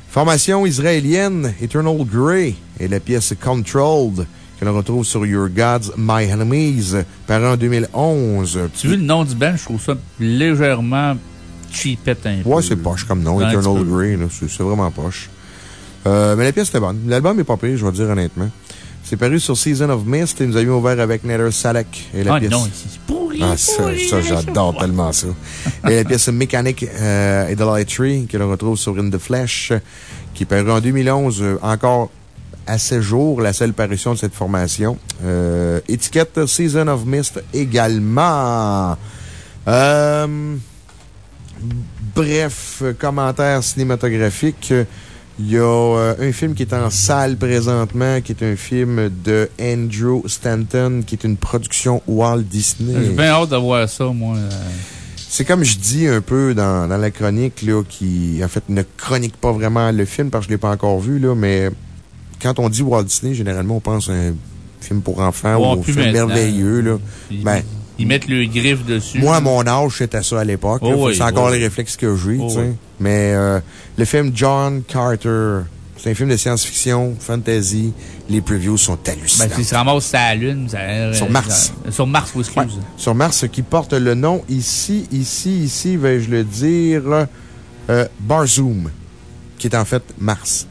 Formation israélienne, Eternal Grey et la pièce Controlled, que l'on retrouve sur Your Gods, My Enemies, paru en 2011. Tu veux le nom du band, je trouve ça légèrement cheapette un peu. Ouais, c'est poche comme nom, Eternal. Grey, c'est vraiment poche. Euh, mais la pièce était bonne. L'album est pas pire, je vais dire honnêtement. C'est paru sur Season of Mist et nous avions ouvert avec Nether Salek et la Ah pièce. non, pourri. Ah, ça, ça j'adore tellement ça. Et la pièce Mécanique euh, Idolatry, que l'on retrouve sur In the Flesh, qui est paru en 2011, euh, encore à ce jour, la seule parution de cette formation. Euh, étiquette Season of Mist également. Euh, bref, commentaire cinématographique. Il y a euh, un film qui est en salle présentement, qui est un film de Andrew Stanton, qui est une production Walt Disney. J'ai bien hâte de voir ça, moi. euh. C'est comme je dis un peu dans, dans la chronique, là, qui, en fait, ne chronique pas vraiment le film parce que je l'ai pas encore vu, là, mais quand on dit Walt Disney, généralement, on pense à un film pour enfants ou un film maintenant. merveilleux, là. Ben, ils mettent le griffe dessus. moi, à mon âge, c'était ça à l'époque. Oh oui, c'est encore les réflexes que j'ai, Oh oui. Mais euh, le film John Carter, c'est un film de science-fiction, fantasy. Les previews sont hallucinants. Ben, se ramassent sur la Lune, ça, euh, Sur Mars. ça- sur Mars, oui, excuse. Sur Mars, qui porte le nom ici, ici, ici, vais-je le dire, euh, Barzoom, qui est en fait Mars.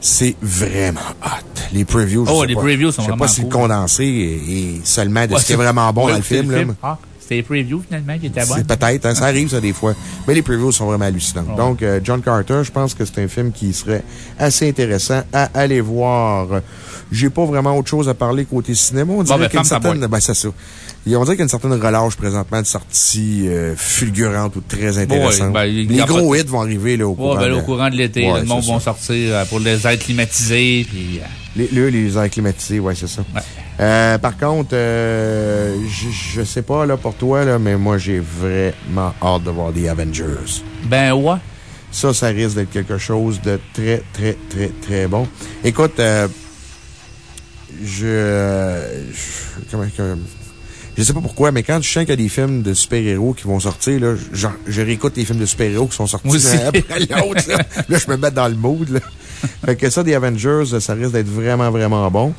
C'est vraiment hot. Les previews, je Oh, sais les pas. previews sont Je sais pas si le condensé est, est seulement de Ouais, ce qui est vraiment bon ouais, dans le film. là. Ah, c'était les previews, finalement, qui étaient C'est bonnes. peut-être, hein, ça arrive ça des fois. Mais les previews sont vraiment hallucinants. Ouais. Donc, euh, John Carter, je pense que c'est un film qui serait assez intéressant à aller voir. J'ai pas vraiment autre chose à parler côté cinéma. On Bon, dirait ben, qu'il y a une ferme ta certaine, ben, c'est ça. Et on dirait qu'il y a une certaine relâche présentement de sorties euh, fulgurantes ou très intéressantes. ben, les gros hits vont arriver là, au Ouais, courant. ben, là, de- au courant de l'été, Ouais, le monde va sortir euh, pour les airs climatisés. Puis, euh, Les, là, les airs climatisés, ouais, c'est ça. Euh, par contre, euh, je- sais pas là pour toi, là, mais moi, j'ai vraiment hâte de voir The Avengers. ben, ouais. Ça, ça risque d'être quelque chose de très, très, très, très bon. Écoute, euh, je, je- comment, que- je sais pas pourquoi, mais quand je sens qu'il y a des films de super-héros qui vont sortir, là, je, je réécoute les films de super-héros qui sont sortis l'un après l'autre. Là. Là, je me mets dans le mood, là. Fait que ça, des Avengers, ça risque d'être vraiment, vraiment bon.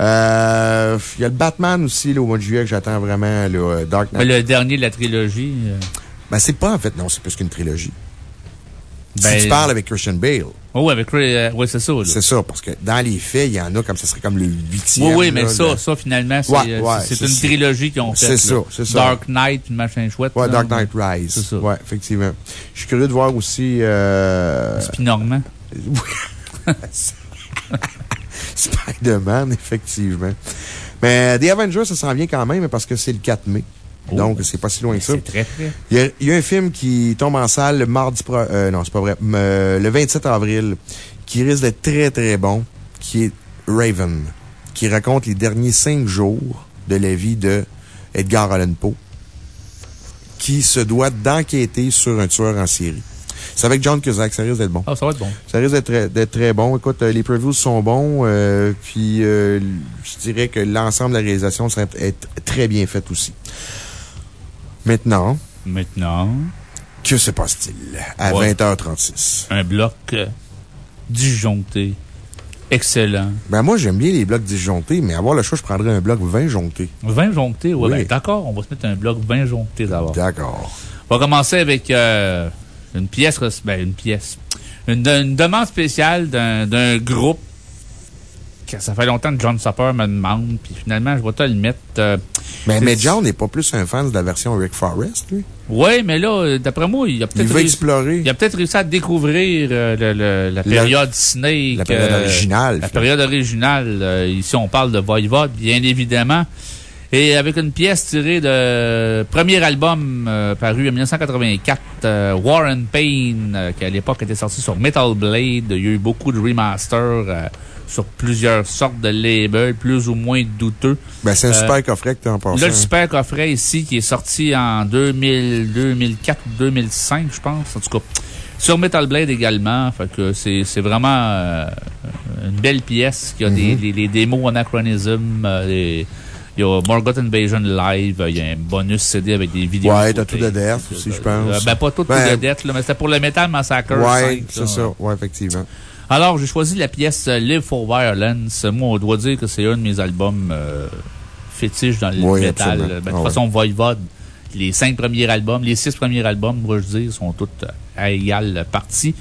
Euh, Il y a le Batman aussi, là, au mois de juillet, que j'attends vraiment, là, euh, Dark Mais Knight. le dernier de la trilogie. euh, Ben, c'est pas, en fait, non, c'est plus qu'une trilogie. Ben- si tu parles avec Christian Bale. Oh, avec euh, ouais, c'est ça. C'est ça, parce que dans les faits, il y en a comme ça serait comme le huitième. Oui, oui, mais là, ça, ça, finalement, c'est Ouais, euh, ouais, une ça. trilogie qu'ils ont faite. C'est ça, c'est ça. Dark Knight, puis machin chouette. Ouais, là. Dark Knight Rise. C'est ça. Ouais, effectivement. Je suis curieux de voir aussi. Euh... Spinorman. Spider-Man, effectivement. Mais The Avengers, ça s'en vient quand même parce que c'est le 4 mai. Donc, c'est pas si loin que ça. Oh. C'est très près. Il y, a, il y a un film qui tombe en salle le mardi, pro- euh, non, c'est pas vrai, euh, le 27 avril, qui risque d'être très, très bon, qui est Raven, qui raconte les derniers cinq jours de la vie de Edgar Allan Poe, qui se doit d'enquêter sur un tueur en série. C'est avec John Cusack, ça risque d'être bon. Ah, ça va être bon. Ça risque d'être très- bon. Écoute, euh, les previews sont bons, euh, puis euh, je dirais que l'ensemble de la réalisation serait être très bien faite aussi. Maintenant. Maintenant. Que se passe-t-il à Ouais. 20h36? Un bloc disjoncté. Excellent. Ben, moi, j'aime bien les blocs disjonctés, mais avoir le choix, je prendrais un bloc 20 joncté. 20 joncté, ouais, Oui. ben, d'accord, on va se mettre un bloc 20 joncté d'abord. D'accord. On va commencer avec euh, une pièce, ben, une pièce. Une, une demande spéciale d'un d'un groupe que ça fait longtemps que John Supper me demande, puis finalement, je vais te le mettre. euh, Mais, mais John n'est pas plus un fan de la version Rick Forrest, lui. Ouais, mais là, euh, d'après moi, il a peut-être Il veut réussi- explorer. Il a peut-être réussi à découvrir euh, le- le- la période Snake. la période euh, originale, La période originale. ici, on parle de Voivode, bien évidemment. Et avec une pièce tirée de premier album euh, paru en 1984, euh, War and Pain, euh, qui à l'époque était sorti sur Metal Blade. Il y a eu beaucoup de remasters sur plusieurs sortes de labels, plus ou moins douteux. Ben, c'est un super coffret que t'as en passant. Là, le super coffret ici, qui est sorti en 2000, 2004 ou 2005, je pense. En tout cas, sur Metal Blade également. Fait que c'est vraiment une belle pièce qui a des, les, les démos Anachronism, les- il y a Morgoth Invasion Live, il y a un bonus CD avec des vidéos. Ouais, t'as tout de. Death aussi, je pense. Euh, ben, pas tout Ben, de Death, là, mais c'était pour le Metal Massacre. Ouais, 5, c'est ça. Ouais, effectivement. Alors, j'ai choisi la pièce euh, Live for Violence. Moi, on doit dire que c'est un de mes albums euh, fétiches dans le Oui, métal. Ben, de Ah toute ouais. façon, Voivode, les cinq premiers albums, les six premiers albums, dois-je dire, sont tous à égale partie.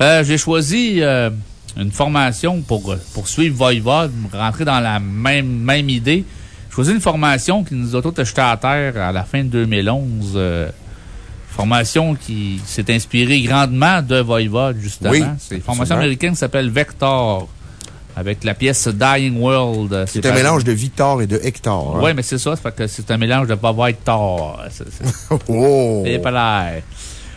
Euh, j'ai choisi euh, une formation pour, pour suivre Voivode, rentrer dans la même, même idée. Choisi une formation qui nous a tous jetés à terre à la fin de 2011. euh, formation qui s'est inspirée grandement de Voivode, justement. Oui, C'est une formation américaine qui s'appelle Vector, avec la pièce Dying World. euh, C'est un mélange de Victor et de Hector. hein. Oui, mais c'est ça, c'est c'est un mélange de Vector. C'est- c'est- oh! Et pas.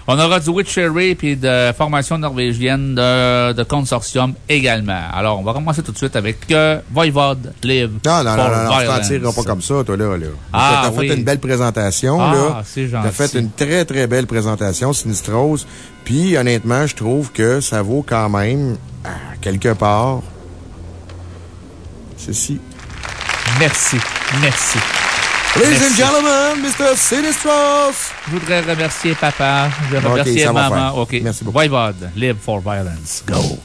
On aura du Witchery puis de formation norvégienne de, de consortium également. Alors, on va commencer tout de suite avec euh, Voivode Live. Non, non, non, non, non, tu t'en tireras pas comme ça, toi, là. là. Ah, T'as fait une belle présentation, Ah, là. c'est T'as gentil. fait une très, très belle présentation, Sinistrose. Puis, honnêtement, je trouve que ça vaut quand même, quelque part, ceci. Merci. Merci. Ladies and gentlemen, Mr. Sinistros! Je voudrais remercier papa. Je va maman. faire. OK. Merci beaucoup. Voivode, Live for Violence. Go.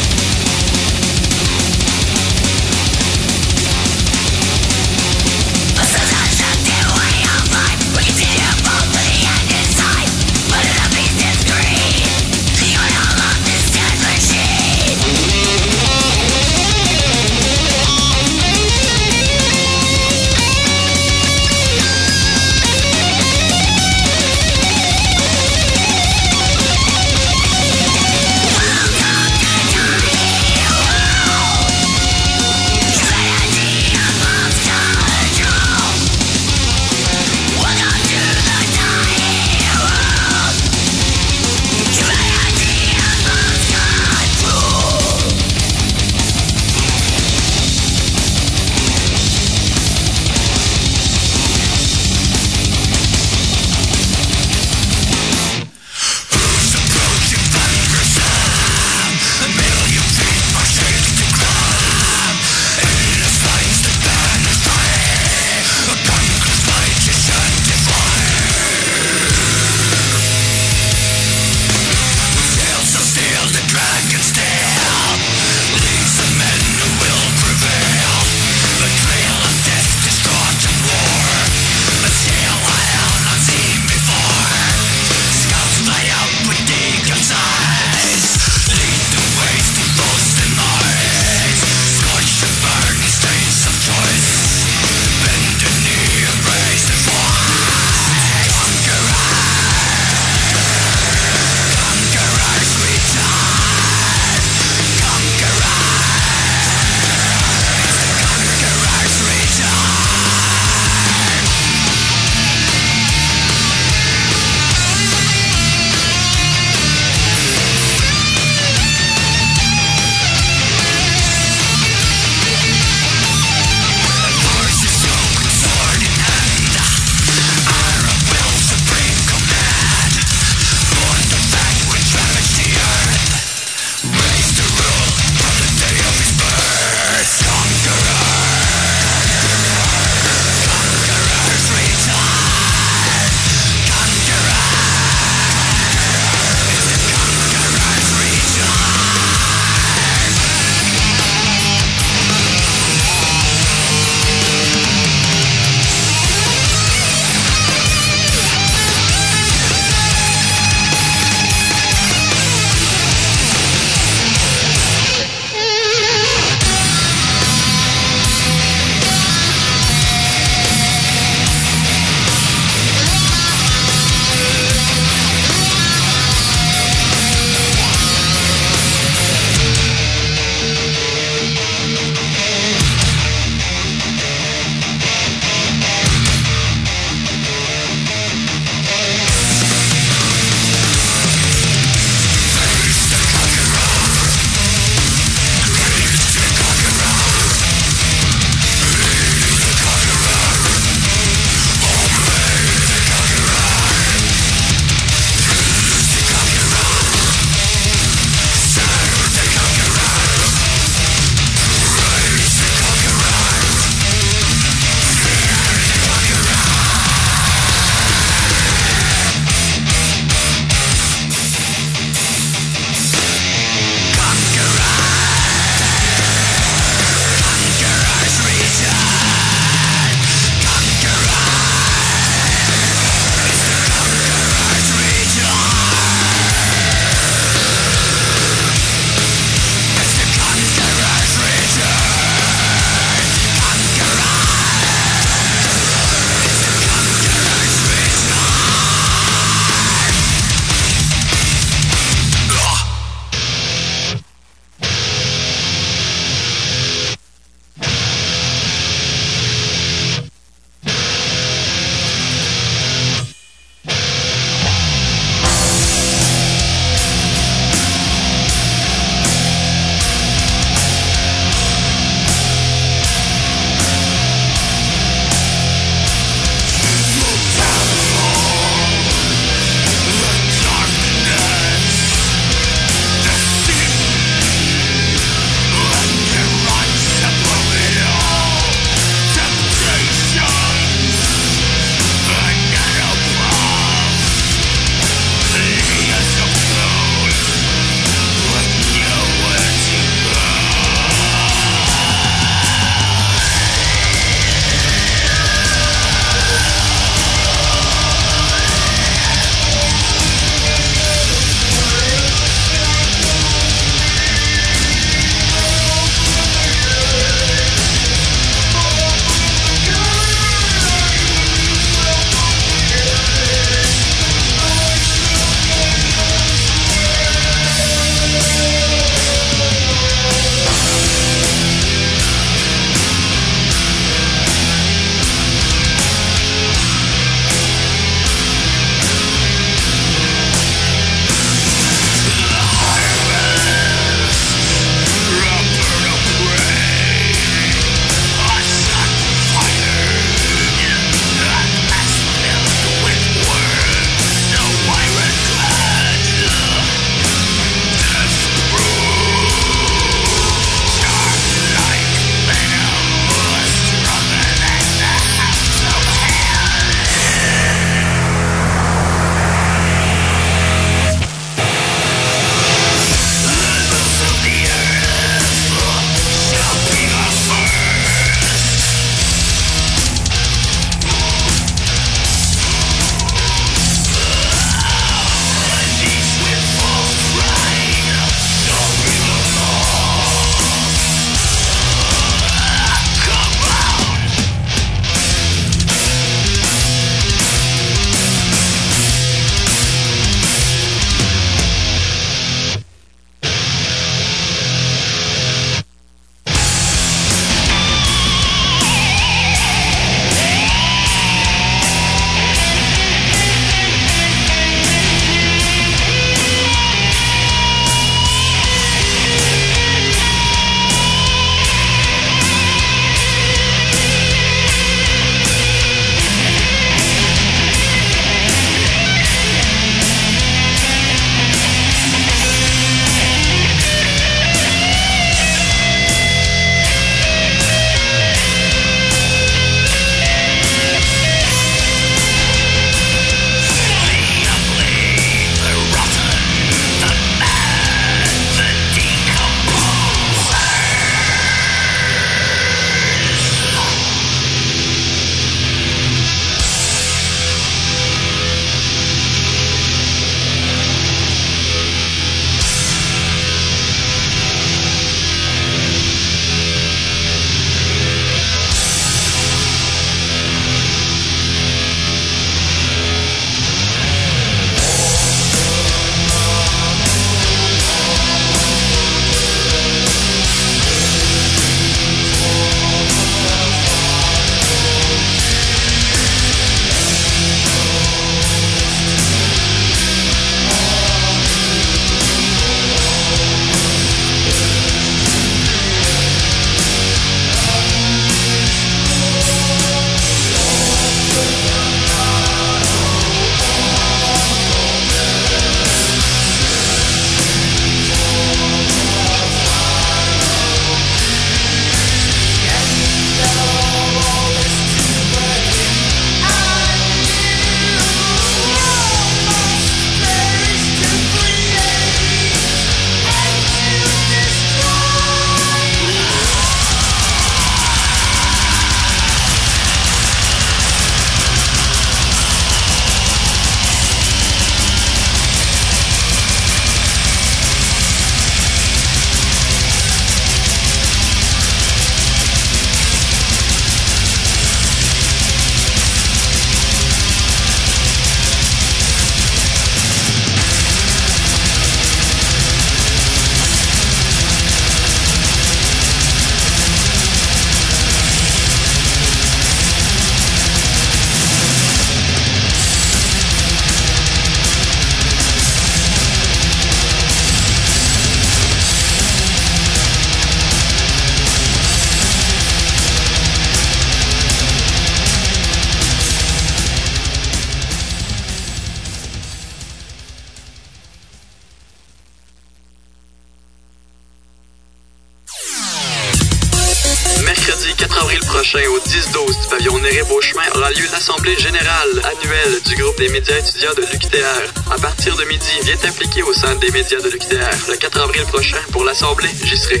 Des médias étudiants de l'UQTR. À partir de midi, viens t'impliquer au sein des médias de l'UQTR. Le 4 avril prochain, pour l'Assemblée, j'y serai.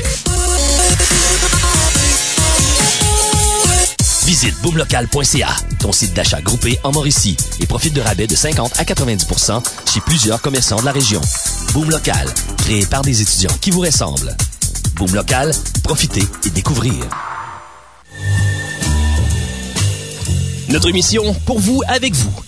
Visite boomlocal.ca, ton site d'achat groupé en Mauricie, et profite de rabais de 50 à 90% chez plusieurs commerçants de la région. Boom Local, créé par des étudiants qui vous ressemblent. Boom Local, profitez et découvrez. Notre mission, pour vous, avec vous.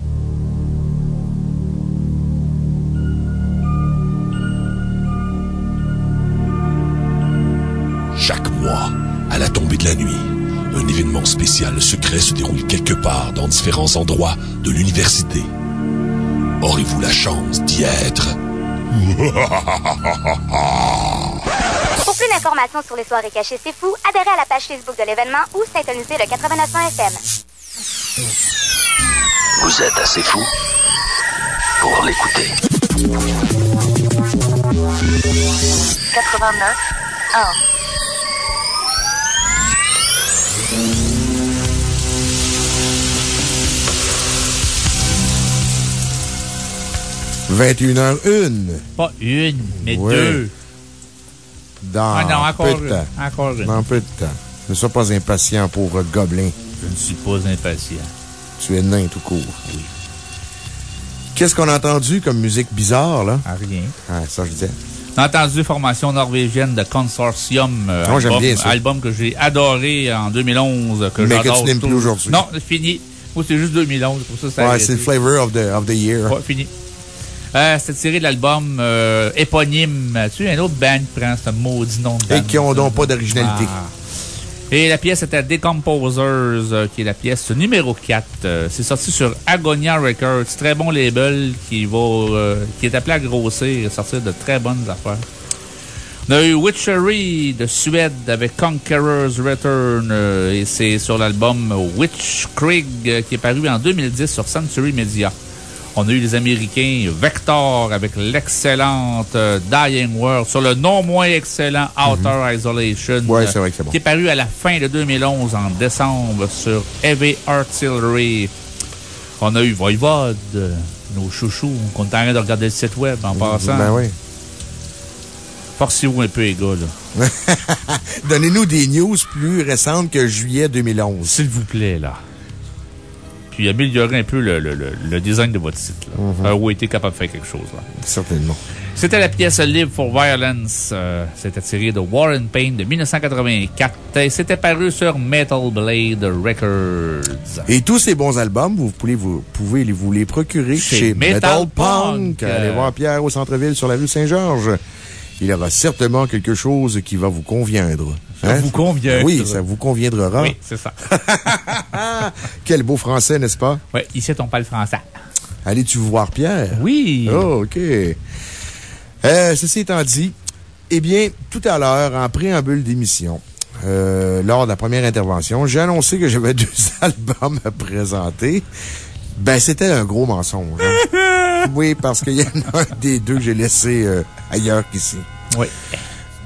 spécial secret se déroule quelque part dans différents endroits de l'université. Aurez-vous la chance d'y être? Pour plus d'informations sur les soirées cachées C'est Fou, adhérez à la page Facebook de l'événement ou syntonisez le 89.1 FM. Vous êtes assez fou pour l'écouter. 89 1 21h01. Pas une, mais deux. Dans Ah non, encore peu de une. temps. Encore une. Dans peu de temps. Ne sois pas impatient, pauvre gobelin. Je ne suis pas impatient. Tu es nain tout court. Qu'est-ce qu'on a entendu comme musique bizarre, là? Ah, rien. Ah, ça, je disais. On a entendu Formation norvégienne de Consortium. euh, j'aime album, bien ça. Album que j'ai adoré en 2011. Que Mais que tu n'aimes plus aujourd'hui. Non, c'est fini. Moi, c'est juste 2011. Pour ça, Ouais, c'est le flavor of the, of the year. Ouais, fini. Euh, C'était tiré de l'album euh, éponyme. Tu sais, un autre band qui prend ce maudit nom de band. Et qui ont donc pas d'originalité. Ah. Et la pièce était Decomposers, euh, qui est la pièce numéro 4. Euh, c'est sorti sur Agonia Records. Très bon label qui va, qui est appelé à grossir et sortir de très bonnes affaires. On a eu Witchery de Suède avec Conqueror's Return euh, et c'est sur l'album Witch euh, qui est paru en 2010 sur Century Media. On a eu les Américains Vector avec l'excellente euh, Dying World sur le non moins excellent Outer Isolation. Mhm. Ouais, c'est vrai que c'est bon. Qui est paru à la fin de 2011 en décembre sur Heavy Artillery. On a eu Voivode, euh, nos chouchous, qu'on est en train de regarder le site web en passant. Ben oui. Forcez-vous un peu, les gars, là. Donnez-nous des news plus récentes que juillet 2011. S'il vous plaît, là. Puis améliorer un peu le, le- le- design de votre site, là. Ou été capable de faire quelque chose, là. Certainement. C'était la pièce Live for Violence. euh, c'était tiré de War and Pain de 1984. Et c'était paru sur Metal Blade Records. Et tous ces bons albums, vous pouvez, vous pouvez vous les procurer Chez chez, Metal Metal, Punk. Punk. Allez voir Pierre au centre-ville sur la rue Saint-Georges. Il y aura certainement quelque chose qui va vous conviendre. Ça vous conviendra. Oui, ça vous conviendra. Oui, c'est ça. Quel beau français, n'est-ce pas? Oui, ici, on parle français. Allez-tu voir Pierre? Oui. Oh, OK. Euh, ceci étant dit, eh bien, tout à l'heure, en préambule d'émission, euh, lors de la première intervention, j'ai annoncé que j'avais deux albums à présenter. Ben, c'était un gros mensonge. hein. oui, parce qu'il y en a un des deux que j'ai laissé euh, ailleurs qu'ici. Oui.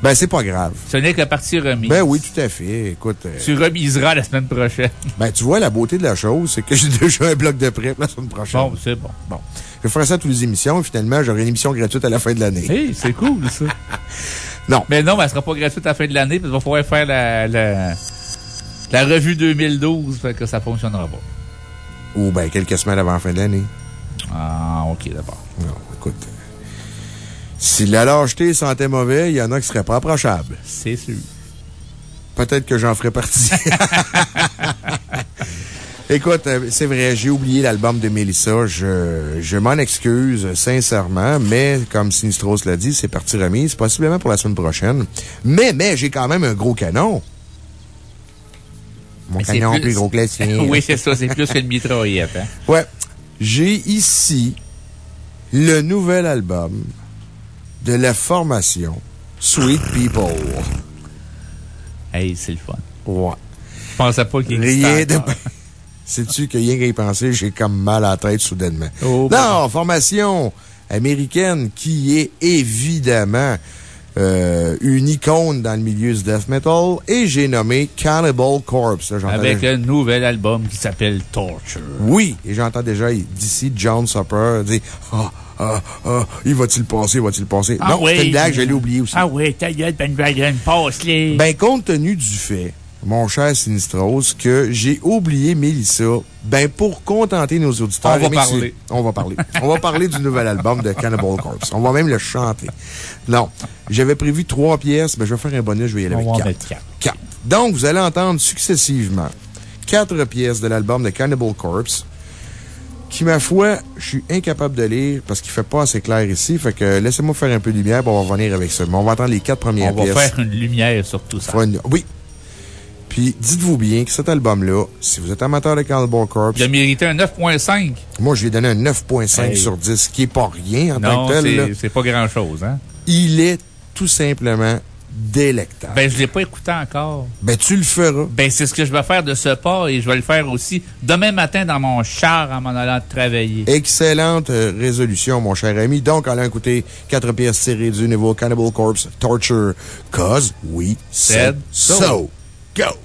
Ben, c'est pas grave. Ce n'est que la partie remise. Ben oui, tout à fait. Écoute. euh, Tu remiseras la semaine prochaine. ben, tu vois, la beauté de la chose, c'est que j'ai déjà un bloc de prêt la semaine prochaine. Bon, c'est bon. Bon. Je ferai ça à toutes les émissions et finalement, j'aurai une émission gratuite à la fin de l'année. Hey, c'est cool, ça. Non. Mais non, mais elle sera pas gratuite à la fin de l'année, parce qu'il va falloir faire la, la, la revue 2012, fait que ça fonctionnera pas. Ou ben, quelques semaines avant la fin de l'année. Ah, ok, d'abord. Non, écoute. Si la lâcheté sentait mauvais, il y en a qui seraient pas approchables. C'est sûr. Peut-être que j'en ferai partie. Écoute, euh, c'est vrai, j'ai oublié l'album de Melissa. Je, je m'en excuse, sincèrement, mais comme Sinistros l'a dit, c'est parti remise, possiblement pour la semaine prochaine. Mais, mais, j'ai quand même un gros canon. Mon Mais canon plus- plus gros que oui, c'est ça. C'est plus que une mitraillette. Hein? Ouais. J'ai ici le nouvel album de la formation Sweet People. Hey, c'est le fun. Ouais. Je pensais pas qu'il Rien existait de. Sais-tu que rien qu'à y penser, j'ai comme mal à la tête soudainement. Oh, non, formation américaine qui est évidemment euh, une icône dans le milieu du death metal et j'ai nommé Cannibal Corpse. Là, Avec déjà- un nouvel album qui s'appelle Torture. Oui, et j'entends déjà d'ici John Supper dire Ah, ah, ah, il va-t-il passer, va-t-il passer? Ah non, oui. c'est une blague, je l'ai oublié aussi. Ah ouais, ta gueule, Ben Dragon, passe-les. Ben, compte tenu du fait, mon cher Sinistros, que j'ai oublié Mélissa, ben, pour contenter nos auditeurs. On va parler. On va parler. On va parler du nouvel album de Cannibal Corpse. On va même le chanter. Non. J'avais prévu trois pièces, ben, je vais faire un bonus, je vais y aller On avec va en quatre. quatre. Quatre. Donc, vous allez entendre successivement quatre pièces de l'album de Cannibal Corpse qui, ma foi, je suis incapable de lire parce qu'il fait pas assez clair ici. Fait que laissez-moi faire un peu de lumière pour on va revenir avec ça. Mais on va entendre les quatre premières On va pièces. faire une lumière sur tout ça. Une- Oui. Puis, dites-vous bien que cet album-là, si vous êtes amateur de Cannibal Corpse. Il a mérité un 9.5. Moi, je lui ai donné un 9.5 Hey. sur 10, ce qui est pas rien en tant que tel. c'est pas grand-chose, hein? Il est tout simplement délectable. Ben, je l'ai pas écouté encore. Ben, tu le feras. Ben, c'est ce que je vais faire de ce pas et je vais le faire aussi demain matin dans mon char en m'en allant travailler. Excellente euh, résolution, mon cher ami. Donc, allons écouter quatre pièces tirées du nouveau Cannibal Corpse Torture. Cause we said Said so. so. Go!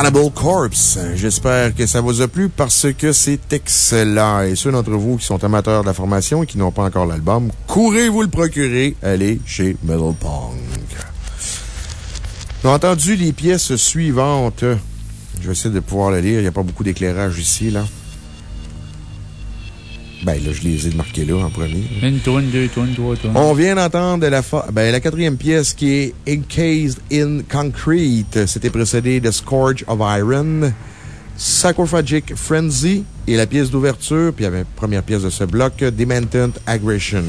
Cannibal Corpse. J'espère que ça vous a plu parce que c'est excellent. Et ceux d'entre vous qui sont amateurs de la formation et qui n'ont pas encore l'album, courez vous le procurer. Allez chez Metal Punk. A entendu les pièces suivantes. Je vais essayer de pouvoir le lire. Il n'y a pas beaucoup d'éclairage ici, là. Ben là, je les ai marqués là en premier. Une tourne, deux tournes, trois tournes. On vient d'entendre la, ben, la quatrième pièce qui est Encased in Concrete. C'était précédé de Scourge of Iron, Sacrophagic Frenzy et la pièce d'ouverture, puis il y avait la première pièce de ce bloc, Dementant Aggression.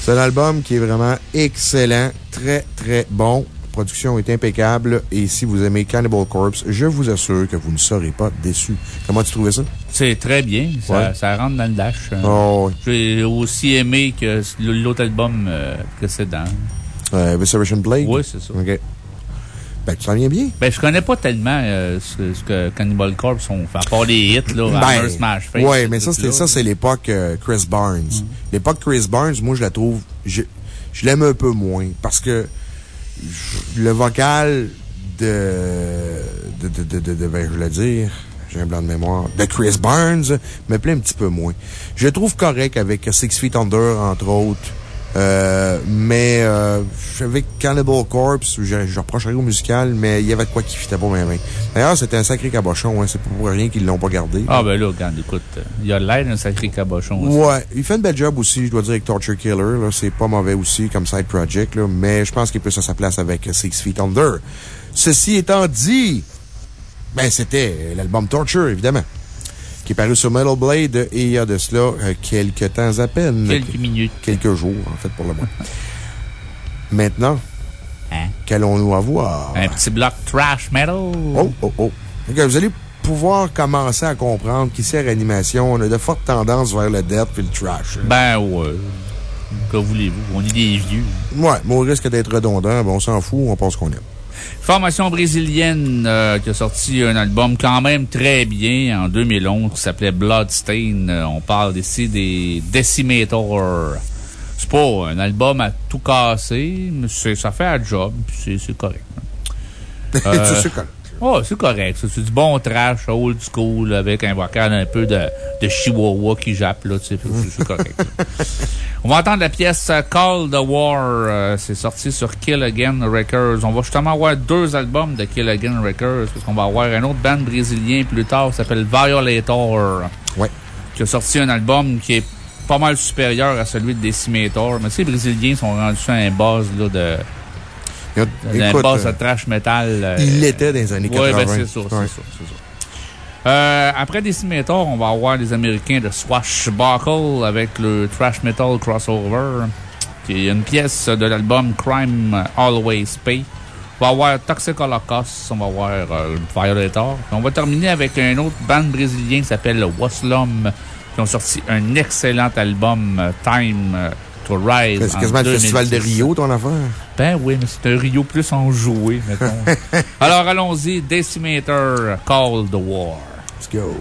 C'est un album qui est vraiment excellent, très, très bon production est impeccable. Et si vous aimez Cannibal Corpse, je vous assure que vous ne serez pas déçus. Comment tu trouvais ça? C'est très bien. Ça, rentre dans le dash. Oh, J'ai aussi aimé que l'autre album euh, précédent. Euh, Restoration Blade? Oui, c'est ça. OK. Ben, tu t'en viens bien? Ben, je connais pas tellement euh, ce, que Cannibal Corpse ont fait, à part les hits, là, ben, Smash Face. Oui, mais ça, c'est l'époque l'époque Chris Barnes. Mm. L'époque Chris Barnes, moi, je la trouve, je, je l'aime un peu moins parce que le vocal de, de, de, de, de, ben, je voulais dire, j'ai un blanc de mémoire, de Chris Barnes, me plaît un petit peu moins. Je trouve correct avec Six Feet Under, entre autres. Euh, mais euh, avec Cannibal Corpse, je, je reprocherais au musical, mais il y avait de quoi qui fitait pas bien. bien. D'ailleurs, c'était un sacré cabochon, hein, c'est pas pour rien qu'ils l'ont pas gardé. Ah, ben là, regarde, écoute, il a l'air d'un sacré cabochon. aussi. Ouais, il fait une belle job aussi, je dois dire, avec Torture Killer. C'est pas mauvais aussi comme side project, là, mais je pense qu'il peut à sa place avec Six Feet Under. Ceci étant dit, ben, c'était l'album Torture, évidemment, qui est paru sur Metal Blade et il y a de cela euh, quelques temps à peine. Quelques minutes. Quelques jours, en fait, pour le moins. Maintenant, qu'allons-nous avoir? Hein? Un petit bloc trash metal. Oh, oh, oh. Vous allez pouvoir commencer à comprendre qu'ici à Réanimation, on a de fortes tendances vers le death et le trash. Ben, ouais. Que voulez-vous? On est des vieux. Ouais, mais au risque d'être redondant, ben on s'en fout, on pense qu'on aime. Formation brésilienne euh, qui a sorti un album quand même très bien en 2011 qui s'appelait Bloodstain. Euh, on parle ici des Decimator. C'est pas un album à tout casser, mais c'est- ça fait un job, c'est- correct. C'est correct. Oh, c'est correct. ça. C'est du bon trash, old school, avec un vocal un peu de, de chihuahua qui jappe, là. C'est correct. là. On va entendre la pièce euh, Call the War. euh, c'est sorti sur Kill Again Records. On va justement avoir deux albums de Kill Again Records, parce qu'on va avoir un autre band brésilien plus tard qui s'appelle Violator. Ouais. Qui a sorti un album qui est pas mal supérieur à celui de Decimator. Mais les Brésiliens sont rendus à un buzz, là, de. D'un écoute, buzz euh, de trash metal. euh, il l'était dans les années Ouais, 80. ben c'est ça. Euh, après Decimator, on va avoir les Américains de Swashbuckle avec le Trash Metal Crossover, qui est une pièce de l'album Crime Always Pay. On va avoir Toxic Holocaust, on va avoir euh, Violator. On va terminer avec un autre band brésilien qui s'appelle Waslum, qui ont sorti un excellent album, euh, Time euh, to Rise. C'est en quasiment le festival de 2010. Rio, ton affaire? Ben oui, mais c'est un Rio plus enjoué, mettons. Alors allons-y, Decimator, Call the War. Let's go.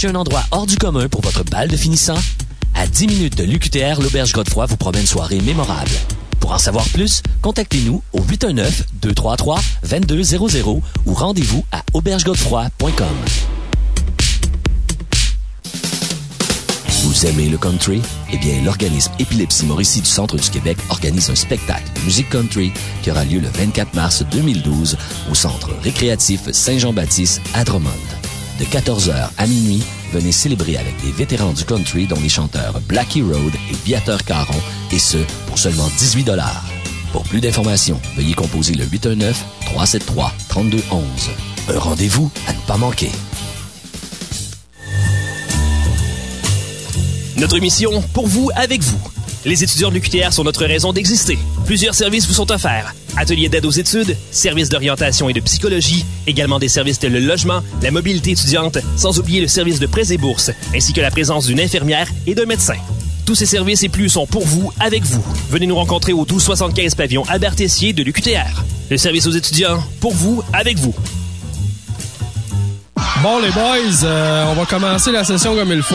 Cherchez un endroit hors du commun pour votre bal de finissant? À 10 minutes de l'UQTR, l'Auberge Godefroy vous promet une soirée mémorable. Pour en savoir plus, contactez-nous au 819-233-2200 ou rendez-vous à aubergegodefroy.com. Vous aimez le country? Eh bien, l'organisme Épilepsie Mauricie du Centre du Québec organise un spectacle de musique country qui aura lieu le 24 mars 2012 au Centre récréatif Saint-Jean-Baptiste à Drummond. De 14h à minuit, venez célébrer avec des vétérans du country dont les chanteurs Blackie Road et Viateur Caron, et ce, pour seulement 18 Pour plus d'informations, veuillez composer le 819-373-3211. Un rendez-vous à ne pas manquer. Notre mission, pour vous, avec vous. Les étudiants de l'UQTR sont notre raison d'exister. Plusieurs services vous sont offerts. Ateliers d'aide aux études, services d'orientation et de psychologie, également des services tels le logement, la mobilité étudiante, sans oublier le service de prêts et bourses, ainsi que la présence d'une infirmière et d'un médecin. Tous ces services et plus sont pour vous, avec vous. Venez nous rencontrer au 1275 pavillon Albert Tessier de l'UQTR. Le service aux étudiants, pour vous, avec vous. Bon, les boys, euh, on va commencer la session comme il faut.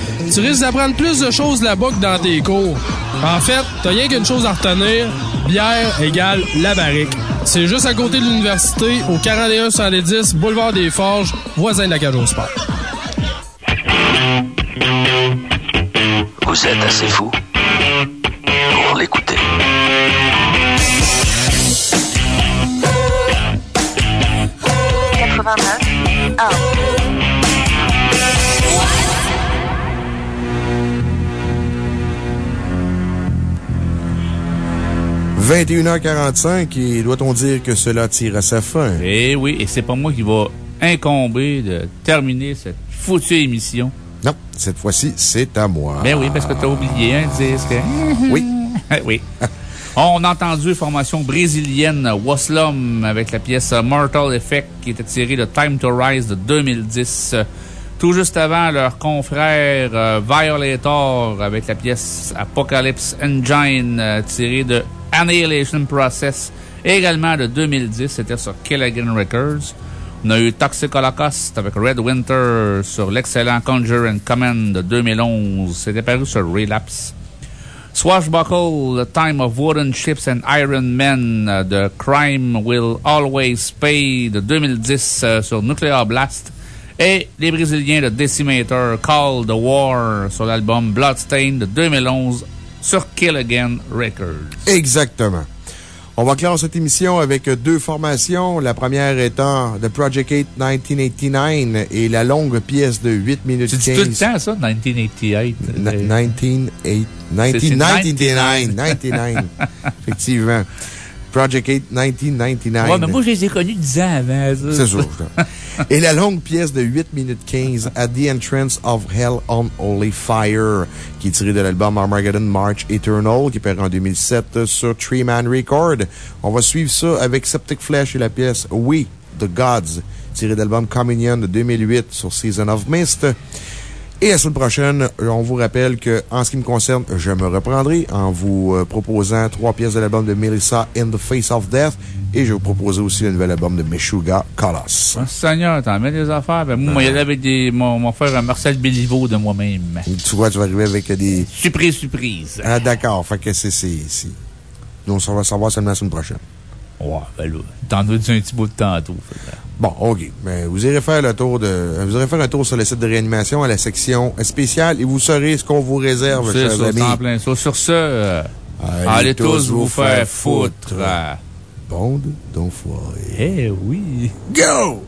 Tu risques d'apprendre plus de choses là-bas que dans tes cours. En fait, t'as rien qu'une chose à retenir. Bière égale la barrique. C'est juste à côté de l'université, au 41 110 Boulevard des Forges, voisin de la Cage au Sport. Vous êtes assez fou pour l'écouter. « 21h45 et doit-on dire que cela tire à sa fin? Eh oui, et c'est pas moi qui va incomber de terminer cette foutue émission. Non, cette fois-ci, c'est à moi. Ben oui, parce que t'as oublié un disque. Oui. oui. On a entendu formation brésilienne Waslum avec la pièce Mortal Effect qui était tirée de Time to Rise de 2010. Tout juste avant, leur confrère euh, Violator avec la pièce Apocalypse Engine euh, tirée de Annihilation Process, également de 2010. C'était sur Kill Again Records. On a eu Toxic Holocaust avec Red Winter sur l'excellent Conjure and Command de 2011. C'était paru sur Relapse. Swashbuckle, The Time of Wooden Ships and Iron Men, The Crime Will Always Pay de 2010 uh, sur Nuclear Blast. Et les Brésiliens de Decimator, Call the War sur l'album Bloodstain de 2011 sur Kill Again Records. Exactement. On va clore cette émission avec deux formations. La première étant The Project 8 1989 et la longue pièce de 8 minutes Tu 15. dis tout le temps, ça, 1988. Na- 1989. 1999. 99. Effectivement. Project 8 1999. Ouais, mais moi, je les ai connus 10 ans avant, ça. C'est sûr. Et la longue pièce de 8 minutes 15, At the Entrance of Hell on Holy Fire, qui est tirée de l'album Armageddon March Eternal, qui est paru en 2007 sur Tree Man Record. On va suivre ça avec Septic Flesh et la pièce We, the Gods, tirée de l'album Communion de 2008 sur Season of Mist. Et la semaine prochaine, on vous rappelle que, en ce qui me concerne, je me reprendrai en vous euh, proposant trois pièces de l'album de Melissa In the Face of Death et je vais vous proposer aussi le nouvel album de Meshuga Colossus. Ah, Seigneur, t'en mets des affaires. Ben, moi, il y allait avec des, mon, mon frère Marcel Béliveau de moi-même. Tu vois, tu vas arriver avec des. Surprise, surprise. Ah, d'accord. Fait que c'est. c'est- c'est- Donc, on va savoir seulement la semaine prochaine. Ouais, ben là, t'en as dit un petit bout de tantôt. Bon, OK. Mais vous irez faire le tour de, vous irez faire un tour sur le site de réanimation à la section spéciale et vous saurez ce qu'on vous réserve, chers ça, amis. c'est en plein ça. Sur ce, euh, allez, tous vous faire foutre. Bande d'enfoirés. Eh oui. Go!